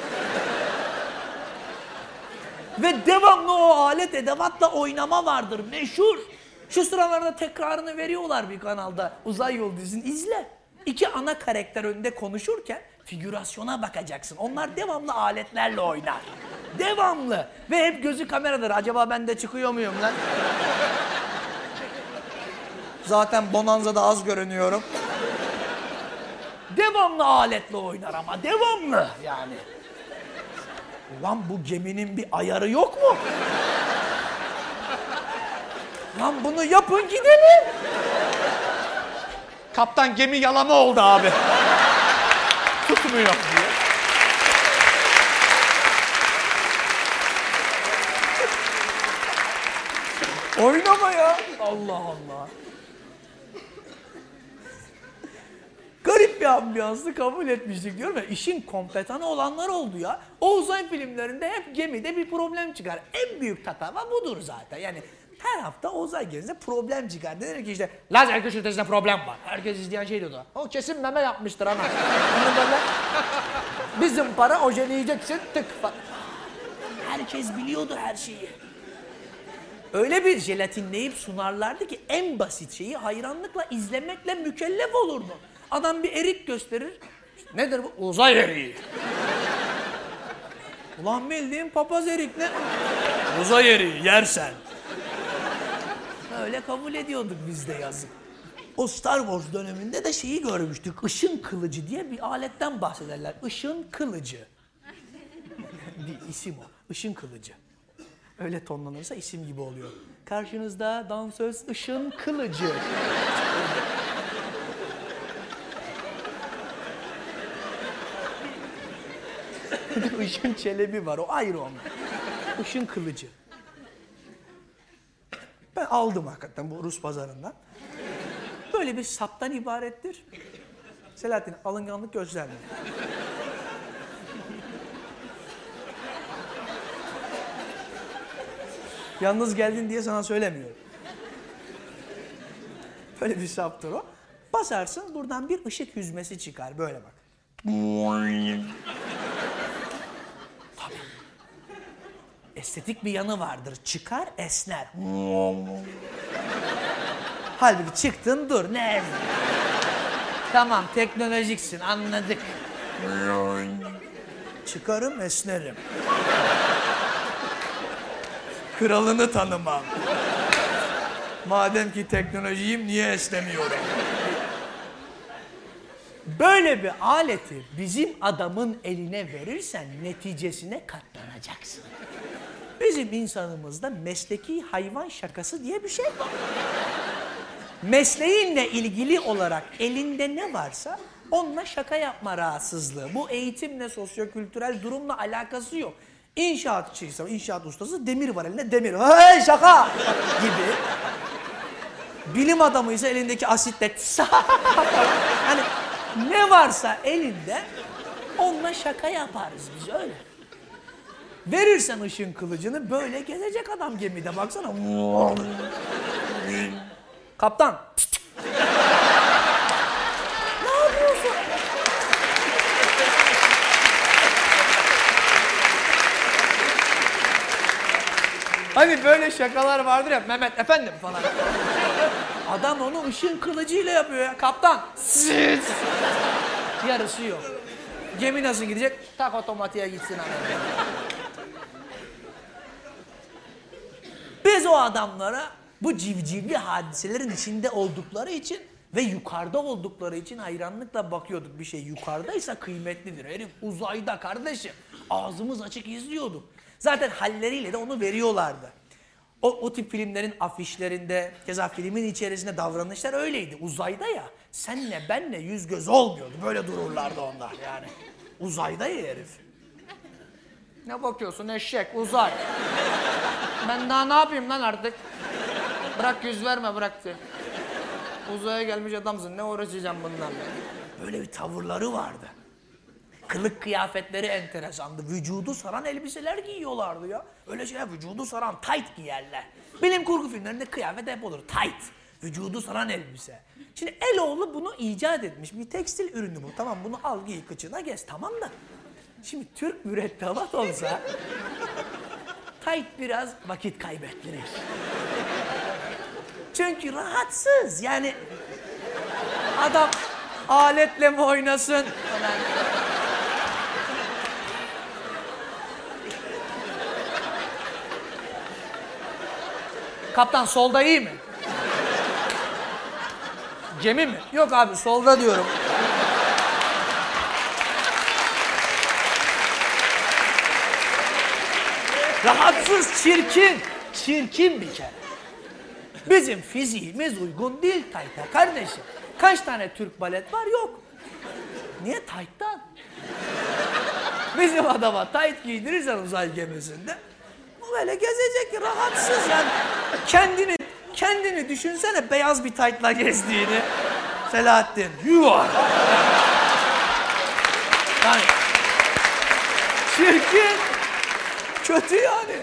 Ve devamlı o alet edevatla oynama vardır. Meşhur. Şu sıralarda tekrarını veriyorlar bir kanalda. Uzay Yolu dizisini izle. İki ana karakter önünde konuşurken figürasyona bakacaksın. Onlar devamlı aletlerle oynar. Devamlı. Ve hep gözü kameradır. Acaba ben de çıkıyor muyum lan? Zaten Bonanza'da az görünüyorum. devamlı aletle oynar ama devamlı yani. Ulan bu geminin bir ayarı yok mu? Lan bunu yapın gidelim. Kaptan gemi yalama oldu abi. Tutmuyor diyor. Oynama ya. Allah Allah. Garip bir ambiyansı kabul etmiştik diyorum ya. İşin kompetanı olanlar oldu ya. O uzay filmlerinde hep gemide bir problem çıkar. En büyük tatava budur zaten. Yani her hafta uzay gemisinde problem çıkar. Denir ki işte lazer güçlütesinde problem var. Herkes izleyen şey diyordu. O kesin meme yapmıştır ana. Bunu böyle bizim para ojeleyeceksin tık. Herkes biliyordu her şeyi. Öyle bir jelatinleyip sunarlardı ki en basit şeyi hayranlıkla izlemekle mükellef olurdu. Adam bir erik gösterir. İşte nedir bu? Uzay eriği. Ulan bildiğin papaz erik ne? Uzay eriği yersen. Öyle kabul ediyorduk biz de yazık. O Star Wars döneminde de şeyi görmüştük. Işın kılıcı diye bir aletten bahsederler. Işın kılıcı. <laughs> Değil, isim o. Işın kılıcı. Öyle tonlanırsa isim gibi oluyor. Karşınızda dansöz Işın Kılıcı. Bir <laughs> de Işın Çelebi var, o ayrı onlar. Işın Kılıcı. Ben aldım hakikaten bu Rus pazarından. Böyle bir saptan ibarettir. Selahattin alınganlık gösterme. Yalnız geldin diye sana söylemiyorum. Böyle bir saptır o. Basarsın buradan bir ışık yüzmesi çıkar böyle bak. Estetik bir yanı vardır. Çıkar esner. Halbuki çıktın dur ne? tamam teknolojiksin anladık. Çıkarım esnerim. Kralını tanımam. Madem ki teknolojiyim niye esnemiyorum? Böyle bir aleti bizim adamın eline verirsen neticesine katlanacaksın. Bizim insanımızda mesleki hayvan şakası diye bir şey var. Mesleğinle ilgili olarak elinde ne varsa onunla şaka yapma rahatsızlığı. Bu eğitimle, sosyokültürel durumla alakası yok. İnşaatçıysa, inşaat ustası demir var elinde demir. Hey şaka gibi. Bilim adamıysa elindeki asitle <laughs> yani ne varsa elinde onunla şaka yaparız biz öyle. Verirsen ışın kılıcını böyle gezecek adam gemide baksana. Kaptan. ne yapıyorsun? Hani böyle şakalar vardır ya Mehmet efendim falan. Adam onu ışın kılıcıyla yapıyor ya. Kaptan. Siz. Yarısı yok. Gemi nasıl gidecek? Tak otomatiğe gitsin abi. Biz o adamlara bu civcivli hadiselerin içinde oldukları için ve yukarıda oldukları için hayranlıkla bakıyorduk. Bir şey yukarıdaysa kıymetlidir. Herif uzayda kardeşim. Ağzımız açık izliyorduk. Zaten halleriyle de onu veriyorlardı. O, o tip filmlerin afişlerinde, keza filmin içerisinde davranışlar öyleydi. Uzayda ya, senle benle yüz göz olmuyordu. Böyle dururlardı onlar yani. Uzayda ya herif. Ne bakıyorsun eşek, uzay. ben daha ne yapayım lan artık? Bırak yüz verme bırak. Uzaya gelmiş adamsın ne uğraşacağım bundan? Böyle bir tavırları vardı. Kılık kıyafetleri enteresandı. Vücudu saran elbiseler giyiyorlardı ya. Öyle şeyler vücudu saran tight giyerler. Bilim kurgu filmlerinde kıyafet hep olur. Tight. Vücudu saran elbise. Şimdi Eloğlu bunu icat etmiş. Bir tekstil ürünü bu. Tamam bunu al giy kıçına gez. Tamam da. Şimdi Türk mürettebat olsa tight biraz vakit kaybettirir. Çünkü rahatsız. Yani adam aletle mi oynasın? Kaptan solda iyi mi? Gemi mi? Yok abi solda diyorum. Rahatsız, çirkin. Çirkin bir kere. Bizim fiziğimiz uygun değil tayta kardeşim. Kaç tane Türk balet var? Yok. Niye tayttan? Bizim adama tayt giydirirsen uzay gemisinde Böyle gezecek rahatsız yani. Kendini kendini düşünsene beyaz bir taytla gezdiğini. Selahattin. Yuvar. Yani çirkin. Kötü yani.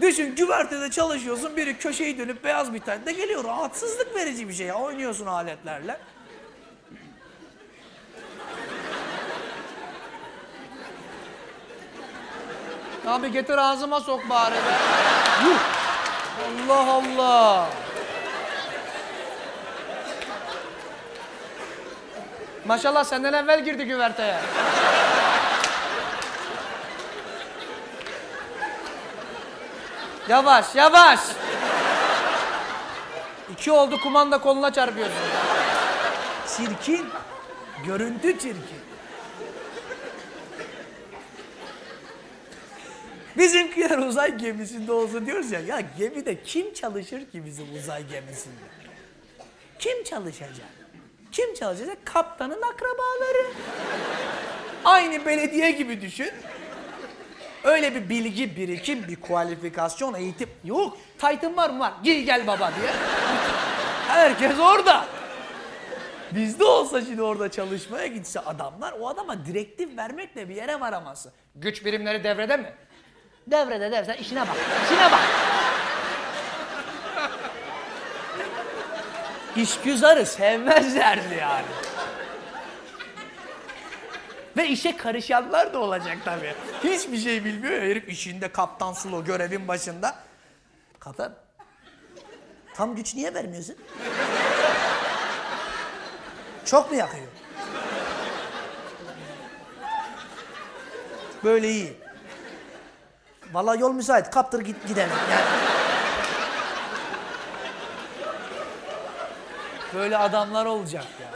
Düşün güvertede çalışıyorsun biri köşeyi dönüp beyaz bir taytla geliyor. Rahatsızlık verici bir şey ya. Oynuyorsun aletlerle. Abi getir ağzıma sok bari be. Allah Allah. Maşallah senden evvel girdi güverteye. Yavaş yavaş. İki oldu kumanda koluna çarpıyorsun. Çirkin. Görüntü çirkin. Bizimkiler uzay gemisinde olsa diyoruz ya, ya gemide kim çalışır ki bizim uzay gemisinde? Kim çalışacak? Kim çalışacak? Kaptanın akrabaları. Aynı belediye gibi düşün. Öyle bir bilgi, birikim, bir kualifikasyon, eğitim yok. Titan var mı var? Gel gel baba diye. Herkes orada. Bizde olsa şimdi orada çalışmaya gitse adamlar o adama direktif vermekle bir yere varamazsın. Güç birimleri devrede mi? Devrede devrede işine bak. İşine bak. İşgüzarı sevmezlerdi yani. Ve işe karışanlar da olacak tabii. Hiçbir şey bilmiyor ya herif işinde kaptan sulu görevin başında. Kaptan tam güç niye vermiyorsun? Çok mu yakıyor? Böyle iyi. Vallahi yol müsait. Kaptır git gidelim. Yani... Böyle adamlar olacak ya.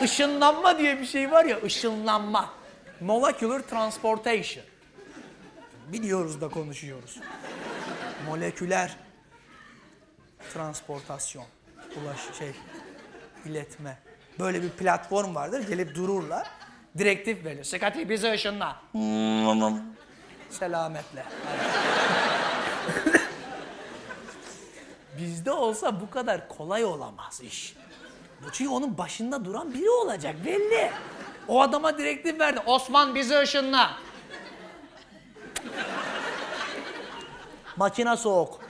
Işınlanma diye bir şey var ya, ışınlanma. Molecular transportation. Biliyoruz da konuşuyoruz. Moleküler transportasyon. Ulaş şey, iletme. Böyle bir platform vardır, gelip dururlar. Direktif verir. Sekati bizi ışınla. Selametle. Bizde olsa bu kadar kolay olamaz iş. Bu çünkü onun başında duran biri olacak belli. O adama direktif verdi. Osman bizi ışınla. Makine soğuk.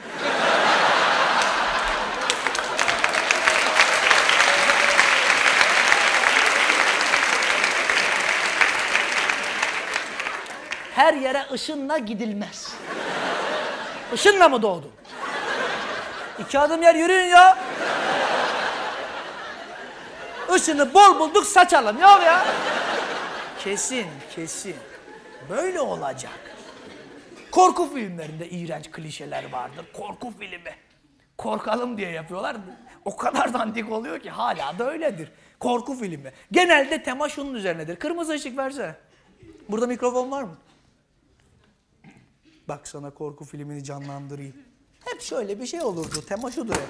Her yere ışınla gidilmez. Işınla mı doğdun? İki adım yer yürüyün ya. Işını bol bulduk saçalım ya ya. Kesin, kesin. Böyle olacak. Korku filmlerinde iğrenç klişeler vardır. Korku filmi. Korkalım diye yapıyorlar. O kadar dandik oluyor ki hala da öyledir. Korku filmi. Genelde tema şunun üzerinedir. Kırmızı ışık versene. Burada mikrofon var mı? Bak sana korku filmini canlandırayım. Hep şöyle bir şey olurdu. Tema şudur hep.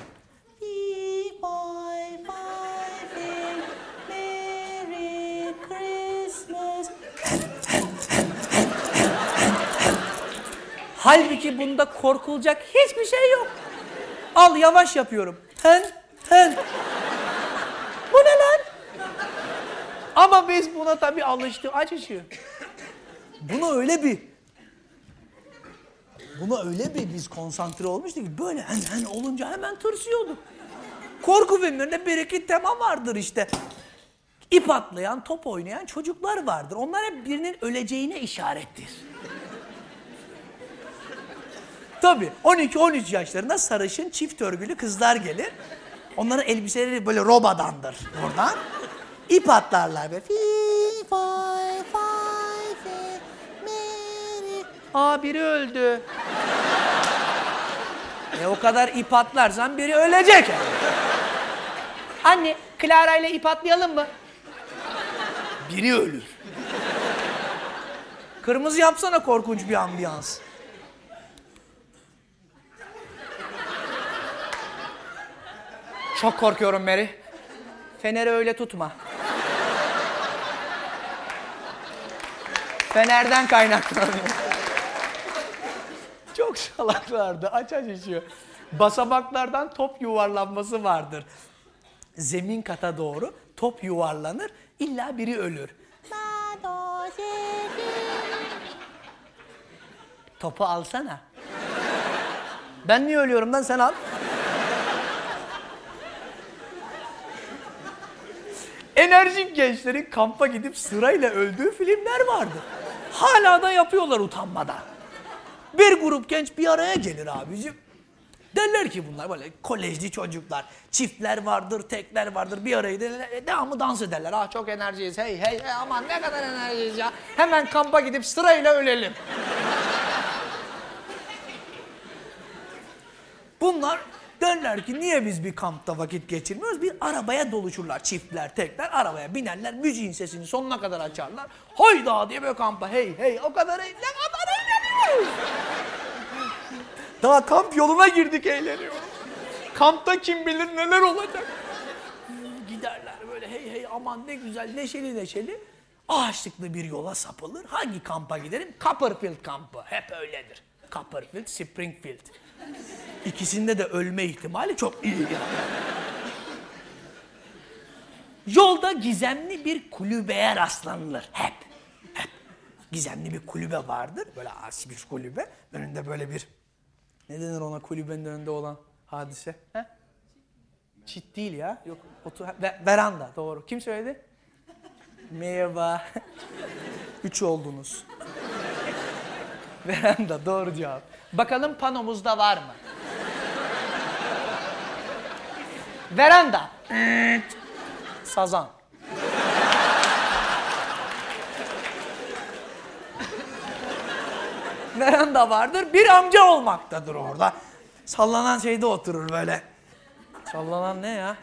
Halbuki bunda korkulacak hiçbir şey yok. Al yavaş yapıyorum. Hen, hen. Bu ne lan? Ama biz buna tabii alıştık. Aç ışığı. Bunu öyle bir Buna öyle bir biz konsantre olmuştuk ki böyle hen hen olunca hemen tırsıyorduk. Korku filmlerinde bir iki tema vardır işte. İp atlayan, top oynayan çocuklar vardır. Onlar hep birinin öleceğine işarettir. Tabii 12-13 yaşlarında sarışın çift örgülü kızlar gelir. Onların elbiseleri böyle robadandır buradan. İp atlarlar böyle. Fii, fay, fay, fi, meri. Aa biri öldü. e o kadar ip atlarsan biri ölecek. yani. Anne, Clara ile ip atlayalım mı? Biri ölür. Kırmızı yapsana korkunç bir ambiyans. Çok korkuyorum Mary. Feneri öyle tutma. Fenerden kaynaklanıyor. Çok salaklardı. Aç aç içiyor. Basamaklardan top yuvarlanması vardır. Zemin kata doğru top yuvarlanır. İlla biri ölür. Topu alsana. Ben niye ölüyorum lan sen al. Enerjik gençlerin kampa gidip sırayla öldüğü filmler vardı. Hala da yapıyorlar utanmadan. Bir grup genç bir araya gelir abicim. Derler ki bunlar böyle kolejli çocuklar, çiftler vardır, tekler vardır bir araya gelirler, e, devamlı dans ederler. Ah çok enerjiyiz, hey hey hey aman ne kadar enerjiyiz ya. Hemen kampa gidip sırayla ölelim. Bunlar derler ki niye biz bir kampta vakit geçirmiyoruz? Bir arabaya doluşurlar çiftler, tekler arabaya binerler, müziğin sesini sonuna kadar açarlar. Hayda diye böyle kampa hey hey o kadar ne kadar eğleniyoruz. Daha kamp yoluna girdik eğleniyoruz. Kampta kim bilir neler olacak. Giderler böyle hey hey aman ne güzel neşeli neşeli. Ağaçlıklı bir yola sapılır. Hangi kampa giderim? Copperfield kampı. Hep öyledir. Copperfield, Springfield. İkisinde de ölme ihtimali çok iyi yani. Yolda gizemli bir kulübeye rastlanılır. Hep. Hep. Gizemli bir kulübe vardır. Böyle as bir kulübe. Önünde böyle bir... Ne denir ona kulübenin önünde olan hadise? He? Çit değil ya. Yok. Otur, ve- veranda doğru. Kim söyledi? Merhaba. <laughs> Üç oldunuz. Veranda doğru cevap. Bakalım panomuzda var mı? Veranda. Sazan. Veranda vardır. Bir amca olmaktadır orada. Sallanan şeyde oturur böyle. Sallanan ne ya?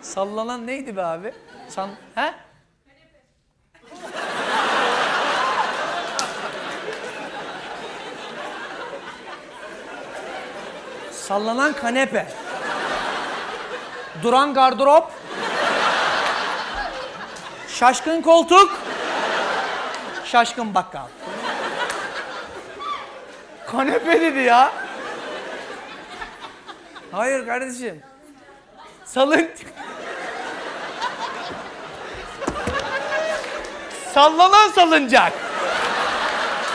Sallanan neydi be abi? San... He? Sallanan kanepe. Duran gardırop. Şaşkın koltuk. Şaşkın bakkal. Kanepe dedi ya. Hayır kardeşim. Salın. Sallanan salıncak.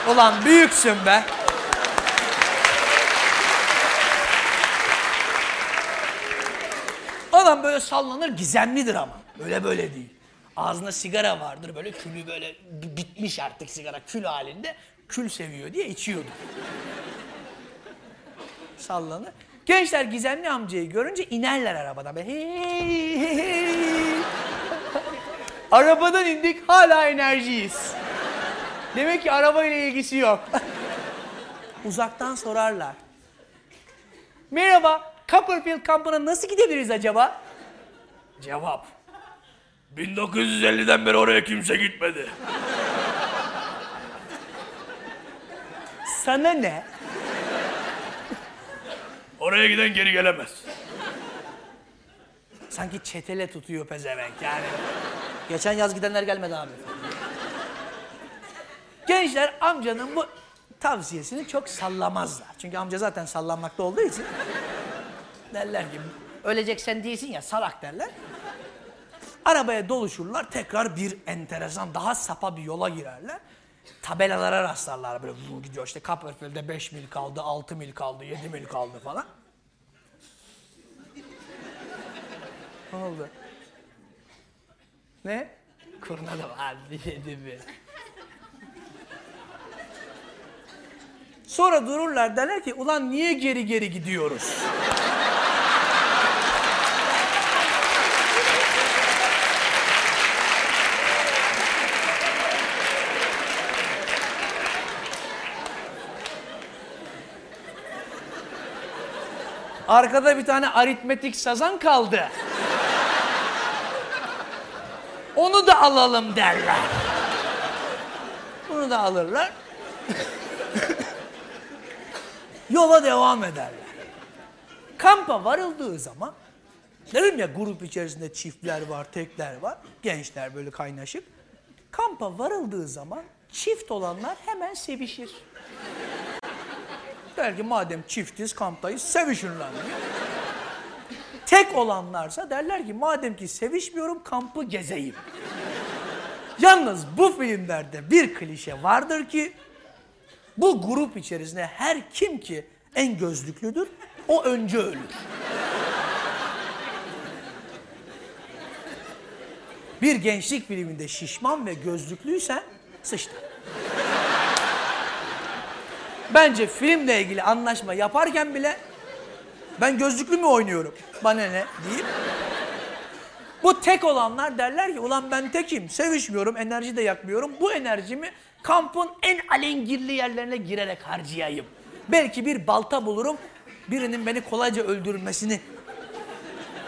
Ulan büyüksün be. Adam böyle sallanır gizemlidir ama. Öyle böyle değil. Ağzında sigara vardır böyle külü böyle bi- bitmiş artık sigara kül halinde. Kül seviyor diye içiyordu. Sallanır. Gençler gizemli amcayı görünce inerler arabadan. Böyle hey, hey, hey. Arabadan indik hala enerjiyiz. Demek ki arabayla ilgisi yok. Uzaktan sorarlar. Merhaba, Copperfield kampına nasıl gidebiliriz acaba? Cevap. 1950'den beri oraya kimse gitmedi. Sana ne? Oraya giden geri gelemez. Sanki çetele tutuyor pezevenk yani. Geçen yaz gidenler gelmedi abi. Gençler amcanın bu tavsiyesini çok sallamazlar. Çünkü amca zaten sallanmakta olduğu için. Derler ki öleceksen değilsin ya salak derler. Arabaya doluşurlar tekrar bir enteresan daha sapa bir yola girerler. Tabelalara rastlarlar böyle vuu gidiyor işte Copperfield'de 5 mil kaldı, 6 mil kaldı, 7 mil kaldı falan. Ne oldu? Ne? Kurna da vardı dedi mi? Sonra dururlar derler ki ulan niye geri geri gidiyoruz? Arkada bir tane aritmetik sazan kaldı. Onu da alalım derler. Bunu da alırlar. Yola devam ederler. Kampa varıldığı zaman dedim ya grup içerisinde çiftler var, tekler var, gençler böyle kaynaşık. Kampa varıldığı zaman Çift olanlar hemen sevişir. Der ki madem çiftiz kamptayız sevişin lan. Tek olanlarsa derler ki madem ki sevişmiyorum kampı gezeyim. Yalnız bu filmlerde bir klişe vardır ki bu grup içerisinde her kim ki en gözlüklüdür o önce ölür. Bir gençlik filminde şişman ve gözlüklüysen sıçtın. Bence filmle ilgili anlaşma yaparken bile ben gözlüklü mü oynuyorum? Bana ne deyip bu tek olanlar derler ki ulan ben tekim, sevişmiyorum, enerji de yakmıyorum. Bu enerjimi kampın en alengirli yerlerine girerek harcayayım. Belki bir balta bulurum, birinin beni kolayca öldürmesini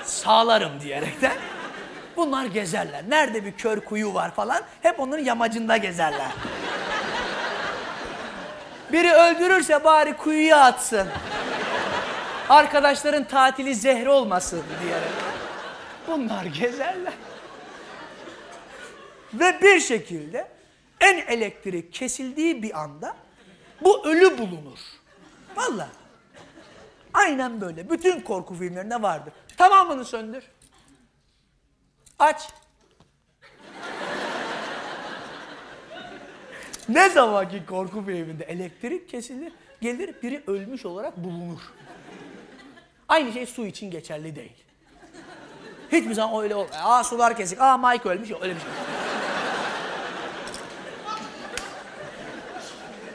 sağlarım diyerekten. Bunlar gezerler. Nerede bir kör kuyu var falan hep onun yamacında gezerler. Biri öldürürse bari kuyuya atsın. Arkadaşların tatili zehri olmasın diyerek. Bunlar gezerler. Ve bir şekilde en elektrik kesildiği bir anda bu ölü bulunur. Vallahi. Aynen böyle. Bütün korku filmlerinde vardır. Tamamını söndür. Aç. Ne zaman ki korku filminde elektrik kesilir, gelir biri ölmüş olarak bulunur. Aynı şey su için geçerli değil. Hiçbir zaman öyle olmuyor. Aa sular kesik, aa Mike ölmüş, öyle bir şey.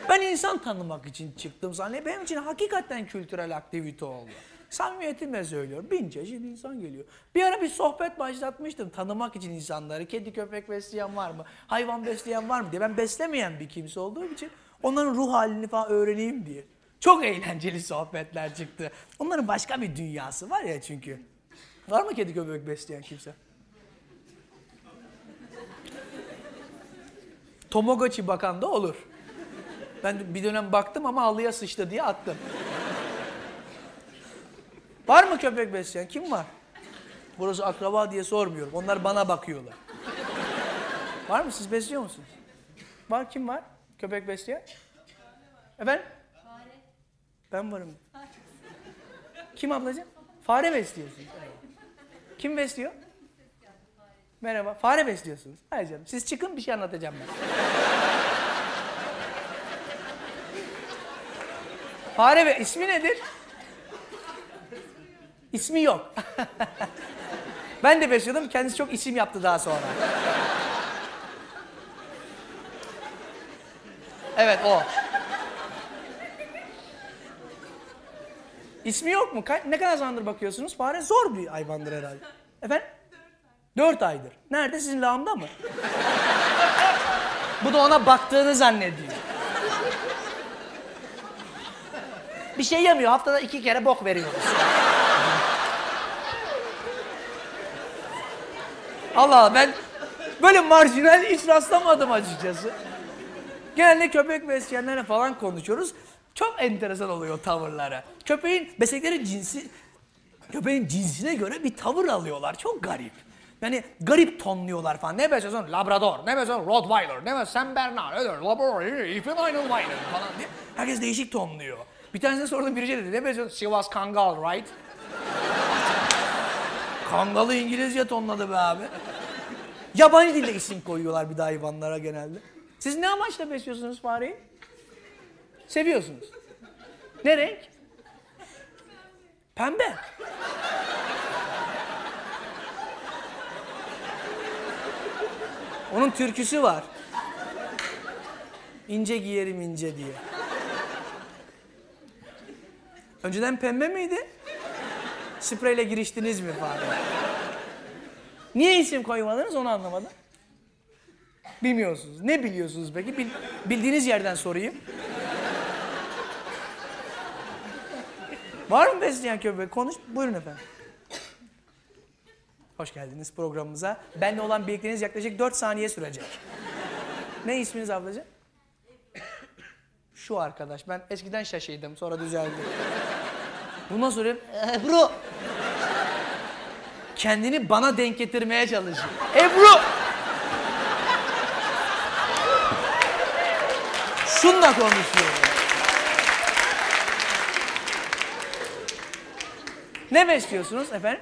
Ben insan tanımak için çıktım sahneye. Benim için hakikaten kültürel aktivite oldu. Samimiyetimle söylüyorum. Bin çeşit insan geliyor. Bir ara bir sohbet başlatmıştım. Tanımak için insanları. Kedi köpek besleyen var mı? Hayvan besleyen var mı diye. Ben beslemeyen bir kimse olduğum için onların ruh halini falan öğreneyim diye. Çok eğlenceli sohbetler çıktı. Onların başka bir dünyası var ya çünkü. Var mı kedi köpek besleyen kimse? Tomogachi bakan da olur. Ben bir dönem baktım ama halıya sıçtı diye attım. Var mı köpek besleyen? Kim var? Burası akraba diye sormuyorum. Onlar bana bakıyorlar. Var mı? Siz besliyor musunuz? Var. Kim var? Köpek besleyen? Efendim? Ben varım. Kim ablacığım? Fare besliyorsunuz. Kim besliyor? Merhaba. Fare besliyorsunuz. Hayır canım. Siz çıkın bir şey anlatacağım ben. Fare ve ismi nedir? İsmi yok. <laughs> ben de besliyordum. Kendisi çok isim yaptı daha sonra. Evet o. İsmi yok mu? Ka- ne kadar zamandır bakıyorsunuz? Fare zor bir hayvandır herhalde. Efendim? Dört aydır. Nerede? Sizin lağımda mı? Bu da ona baktığını zannediyor. Bir şey yemiyor. Haftada iki kere bok veriyoruz. Allah Allah ben böyle marjinal hiç rastlamadım açıkçası. Genelde köpek besleyenlerle falan konuşuyoruz. Çok enteresan oluyor tavırları. Köpeğin besledikleri cinsi, köpeğin cinsine göre bir tavır alıyorlar. Çok garip. Yani garip tonluyorlar falan. Ne besliyorsun? Labrador, ne besliyorsun? Rottweiler, ne besliyorsun? San Bernard, ne Labrador, Weiner falan diye. Herkes değişik tonluyor. Bir tanesine sordum biri şey dedi. Ne besliyorsun? Sivas Kangal, right? Kangalı İngilizce tonladı be abi. Yabancı dilde isim koyuyorlar bir de hayvanlara genelde. Siz ne amaçla besliyorsunuz fareyi? Seviyorsunuz. Ne renk? Pembe. Onun türküsü var. İnce giyerim ince diye. Önceden pembe miydi? Spreyle giriştiniz mi fare? Niye isim koymadınız onu anlamadım. Bilmiyorsunuz. Ne biliyorsunuz peki? Bil- bildiğiniz yerden sorayım. Var mı besleyen köpek? Konuş. Buyurun efendim. Hoş geldiniz programımıza. Benle olan birlikteliğiniz yaklaşık 4 saniye sürecek. Ne isminiz ablacığım? Şu arkadaş. Ben eskiden şaşıydım. Sonra düzeldi. Bundan sonra Ebru. Kendini bana denk getirmeye çalışıyor. Ebru. Şunla konuşuyorum. Ne besliyorsunuz efendim?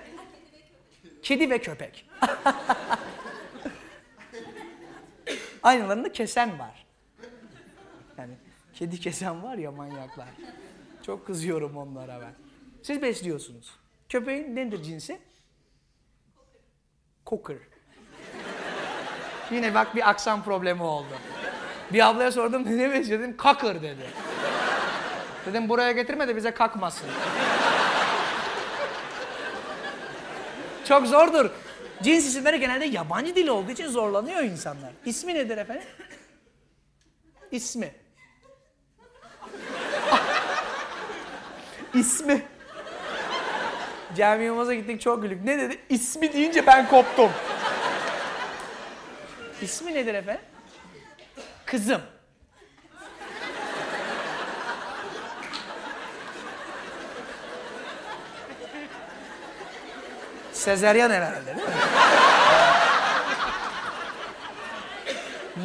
Kedi ve köpek. <laughs> Aynılarını kesen var. Yani kedi kesen var ya manyaklar. Çok kızıyorum onlara ben. Siz besliyorsunuz. Köpeğin nedir cinsi? Cocker. Yine bak bir aksan problemi oldu. Bir ablaya sordum ne besliyor dedim. Kakır dedi. Dedim buraya getirme de bize kakmasın. Çok zordur. Cins isimleri genelde yabancı dil olduğu için zorlanıyor insanlar. İsmi nedir efendim? İsmi. <laughs> İsmi. Cami yılmaza gittik çok güldük. Ne dedi? İsmi deyince ben koptum. İsmi nedir efendim? Kızım. Sezeryan herhalde değil mi?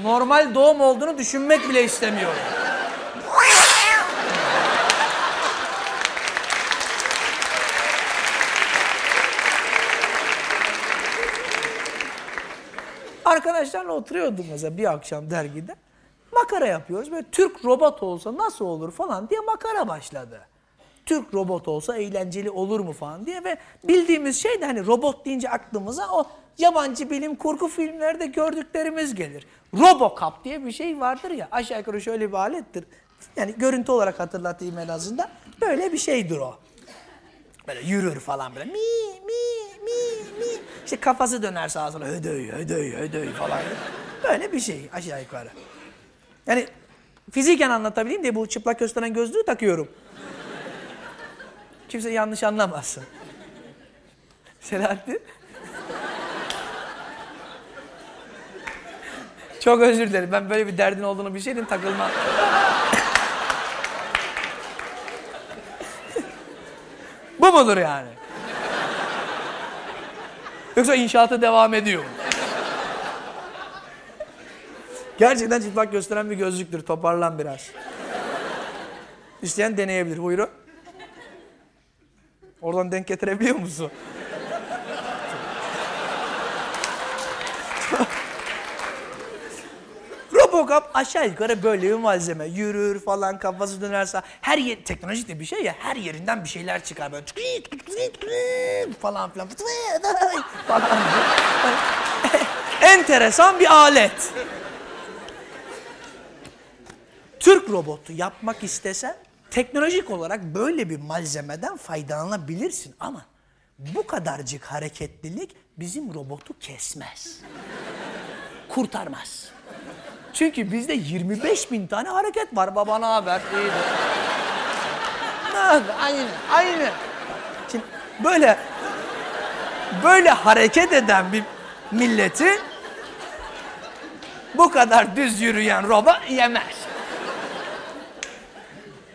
Normal doğum olduğunu düşünmek bile istemiyorum. Arkadaşlarla oturuyordum mesela bir akşam dergide. Makara yapıyoruz. Böyle Türk robot olsa nasıl olur falan diye makara başladı. Türk robot olsa eğlenceli olur mu falan diye ve bildiğimiz şey de hani robot deyince aklımıza o yabancı bilim kurgu filmlerde gördüklerimiz gelir. Robocop diye bir şey vardır ya aşağı yukarı şöyle bir alettir. Yani görüntü olarak hatırlatayım en azından. Böyle bir şeydir o. Böyle yürür falan böyle mi mi mi mi. İşte kafası döner sağa sola hödöy hödöy hödöy falan. Böyle bir şey aşağı yukarı. Yani fiziken anlatabileyim diye bu çıplak gösteren gözlüğü takıyorum. Kimse yanlış anlamasın. Selahattin. Çok özür dilerim. Ben böyle bir derdin olduğunu bilseydim takılmam. Bu mudur yani? Yoksa inşaata devam ediyor mu? Gerçekten çıplak gösteren bir gözlüktür. Toparlan biraz. İsteyen deneyebilir. Buyurun. Oradan denk getirebiliyor musun? Robocop aşağı yukarı böyle bir malzeme. Yürür falan kafası dönerse her yer teknolojik de bir şey ya her yerinden bir şeyler çıkar böyle falan filan falan. <laughs> Enteresan bir alet. Türk robotu yapmak istesen teknolojik olarak böyle bir malzemeden faydalanabilirsin ama bu kadarcık hareketlilik bizim robotu kesmez. Kurtarmaz. Çünkü bizde 25 bin tane hareket var. Baba ne haber? İyidir. Aynı, aynı. Şimdi böyle böyle hareket eden bir milleti bu kadar düz yürüyen robot yemez.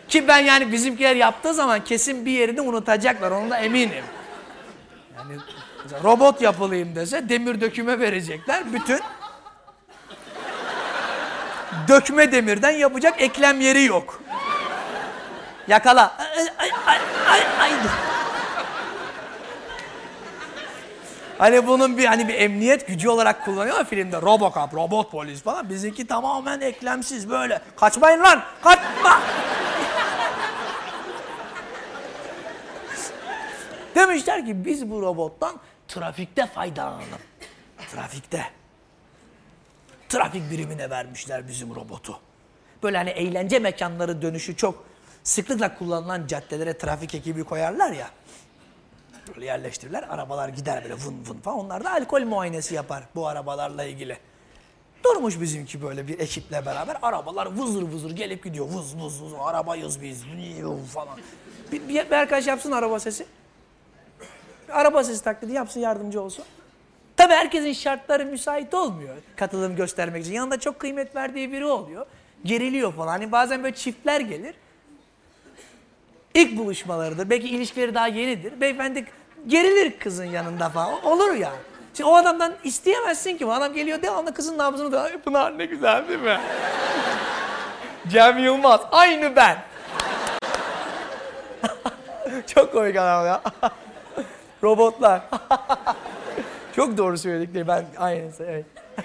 Ki ben yani bizimkiler yaptığı zaman kesin bir yerini unutacaklar. Onu da eminim. Yani robot yapılayım dese demir döküme verecekler. Bütün dökme demirden yapacak eklem yeri yok. Yakala. Ay, ay, ay, ay, ay. Hani bunun bir hani bir emniyet gücü olarak kullanıyor ya filmde. Robocop, robot polis falan. Bizimki tamamen eklemsiz böyle. Kaçmayın lan! Kaçma! Demişler ki biz bu robottan trafikte faydalanalım. Trafikte. Trafik birimine vermişler bizim robotu. Böyle hani eğlence mekanları dönüşü çok sıklıkla kullanılan caddelere trafik ekibi koyarlar ya. Böyle yerleştirirler. Arabalar gider böyle vın vın falan. Onlar da alkol muayenesi yapar bu arabalarla ilgili. Durmuş bizimki böyle bir ekiple beraber. Arabalar vızır vızır gelip gidiyor. Vız vız vız. Arabayız biz. falan. Bir, bir, bir arkadaş yapsın araba sesi. Araba sesi taklidi yapsın yardımcı olsun. Tabii herkesin şartları müsait olmuyor katılım göstermek için. Yanında çok kıymet verdiği biri oluyor. Geriliyor falan. Hani bazen böyle çiftler gelir. İlk buluşmalarıdır. Belki ilişkileri daha yenidir. Beyefendi gerilir kızın yanında falan. Olur ya. Şimdi o adamdan isteyemezsin ki. O adam geliyor devamlı kızın nabzını da. Pınar ne güzel değil mi? <laughs> Cem Yılmaz. Aynı ben. <laughs> Çok komik adam ya. <laughs> Robotlar. Çok doğru söyledikleri ben aynısı evet. <laughs>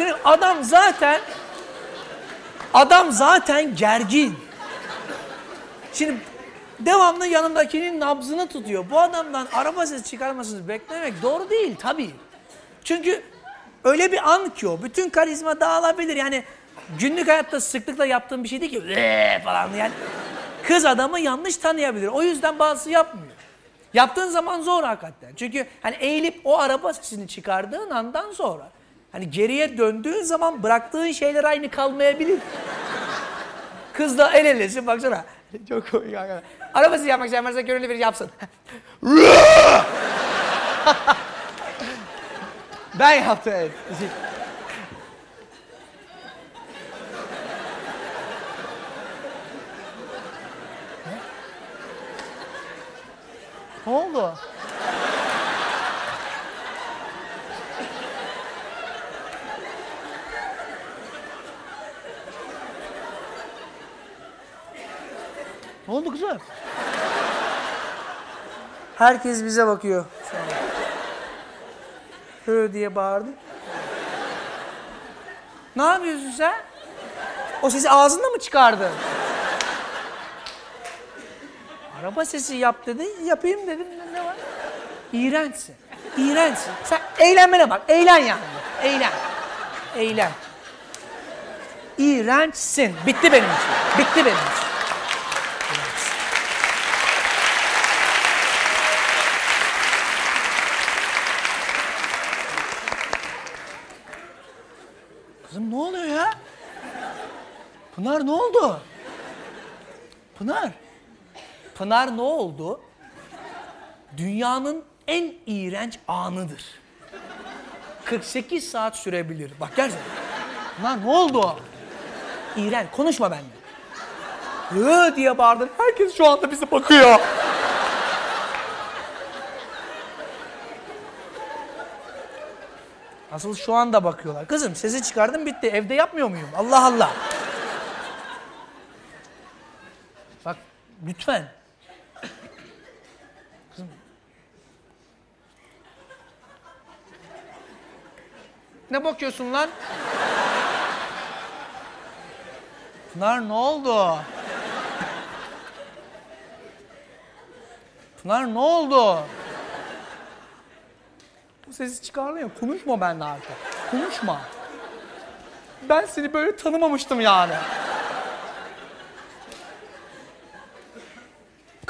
Şimdi adam zaten adam zaten gergin. Şimdi devamlı yanındakinin nabzını tutuyor. Bu adamdan araba sesi çıkarmasını beklemek doğru değil tabii. Çünkü öyle bir an ki o. Bütün karizma dağılabilir. Yani günlük hayatta sıklıkla yaptığım bir şey değil ki "Eee" falan yani. Kız adamı yanlış tanıyabilir. O yüzden bazısı yapmıyor. Yaptığın zaman zor hakikaten. Çünkü hani eğilip o araba sesini çıkardığın andan sonra hani geriye döndüğün zaman bıraktığın şeyler aynı kalmayabilir. Kızla el elesin baksana. Çok komik hakikaten. Araba sesi yapmak isteyen varsa gönüllü bir yapsın. <laughs> ben yaptım evet. Ne oldu? Ne oldu kızım? Herkes bize bakıyor. Hı diye bağırdım. Ne yapıyorsun sen? O sesi ağzında mı çıkardın? Araba sesi yap dedi, yapayım dedim. Ne var? İğrençsin. İğrençsin. Sen eğlenmene bak. Eğlen yani. Eğlen. Eğlen. İğrençsin. Bitti benim için. Bitti benim için. İğrençsin. Kızım ne oluyor ya? Pınar ne oldu? Pınar. Pınar ne oldu? Dünyanın en iğrenç anıdır. 48 saat sürebilir. Bak gerçekten. Pınar ne oldu? İğrenç. Konuşma benimle. Hı diye bağırdın. Herkes şu anda bize bakıyor. Asıl şu anda bakıyorlar. Kızım sesi çıkardım bitti. Evde yapmıyor muyum? Allah Allah. Bak lütfen. Kızım. Ne bakıyorsun lan? Pınar ne oldu? Pınar ne oldu? Bu sesi çıkarmıyor. Konuşma benimle artık. Konuşma. Ben seni böyle tanımamıştım yani.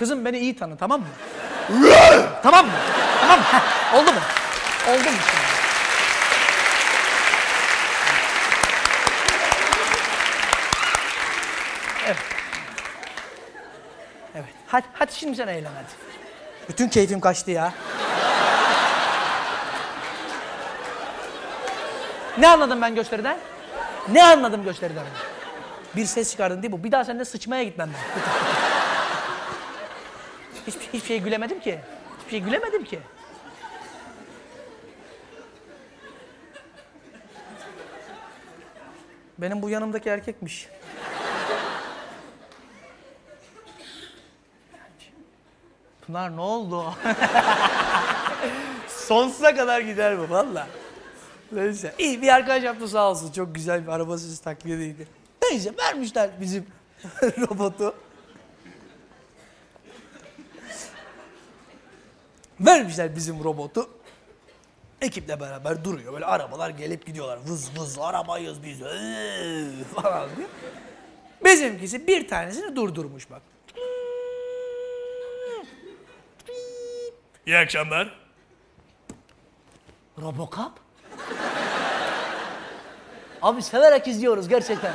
Kızım beni iyi tanı tamam mı? <laughs> tamam mı? Tamam mı? Heh, oldu mu? Oldu mu şimdi? Evet. Evet. Hadi, hadi şimdi sen eğlen hadi. Bütün keyfim kaçtı ya. Ne anladım ben gösteriden? Ne anladım gösteriden? Bir ses çıkardın değil mi? Bir daha seninle sıçmaya gitmem ben. Hiçbir, hiçbir şey gülemedim ki. Hiçbir şey gülemedim ki. Benim bu yanımdaki erkekmiş. Pınar ne oldu? <laughs> Sonsuza kadar gider bu valla. Neyse. İyi bir arkadaş yaptı sağ olsun. Çok güzel bir araba sesi taklidiydi. Neyse vermişler bizim <laughs> robotu. Vermişler bizim robotu. Ekiple beraber duruyor. Böyle arabalar gelip gidiyorlar. Vız vız arabayız biz. Ee, falan diyor. Bizimkisi bir tanesini durdurmuş bak. İyi akşamlar. Robocop? Abi severek izliyoruz gerçekten.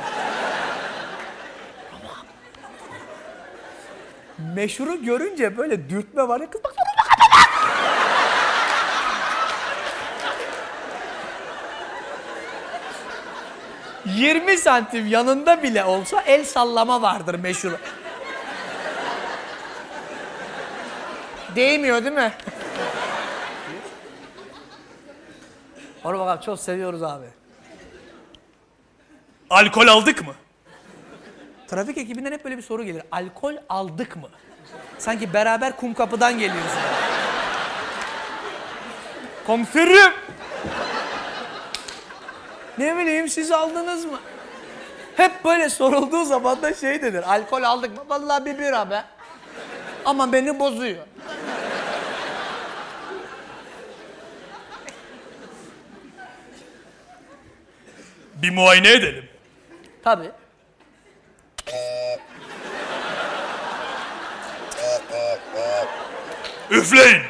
Meşhuru görünce böyle dürtme var ya kız bak bak 20 santim yanında bile olsa el sallama vardır meşhur. Değmiyor değil mi? Onu bakalım çok seviyoruz abi. Alkol aldık mı? Trafik ekibinden hep böyle bir soru gelir. Alkol aldık mı? Sanki beraber kum kapıdan geliyorsun. Komiserim! Ne bileyim siz aldınız mı? Hep böyle sorulduğu zaman da şey denir. Alkol aldık mı? Vallahi bir bira be. Ama beni bozuyor. Bir muayene edelim. Tabii. Üfleyin.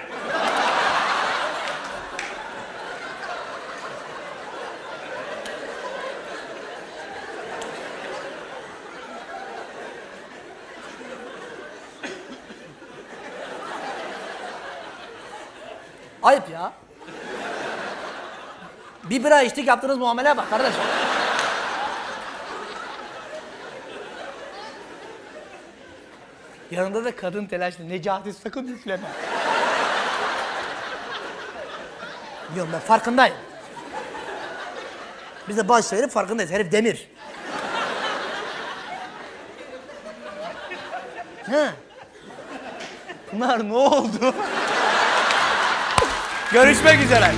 Ayıp ya. Bir bira içtik yaptığınız muameleye bak kardeşim. Yanında da kadın telaşlı. Necati sakın üfleme. Biliyorum ben farkındayım. Biz de bazı şeylerin farkındayız. Herif demir. Ha. Pınar ne oldu? Görüşmek üzere.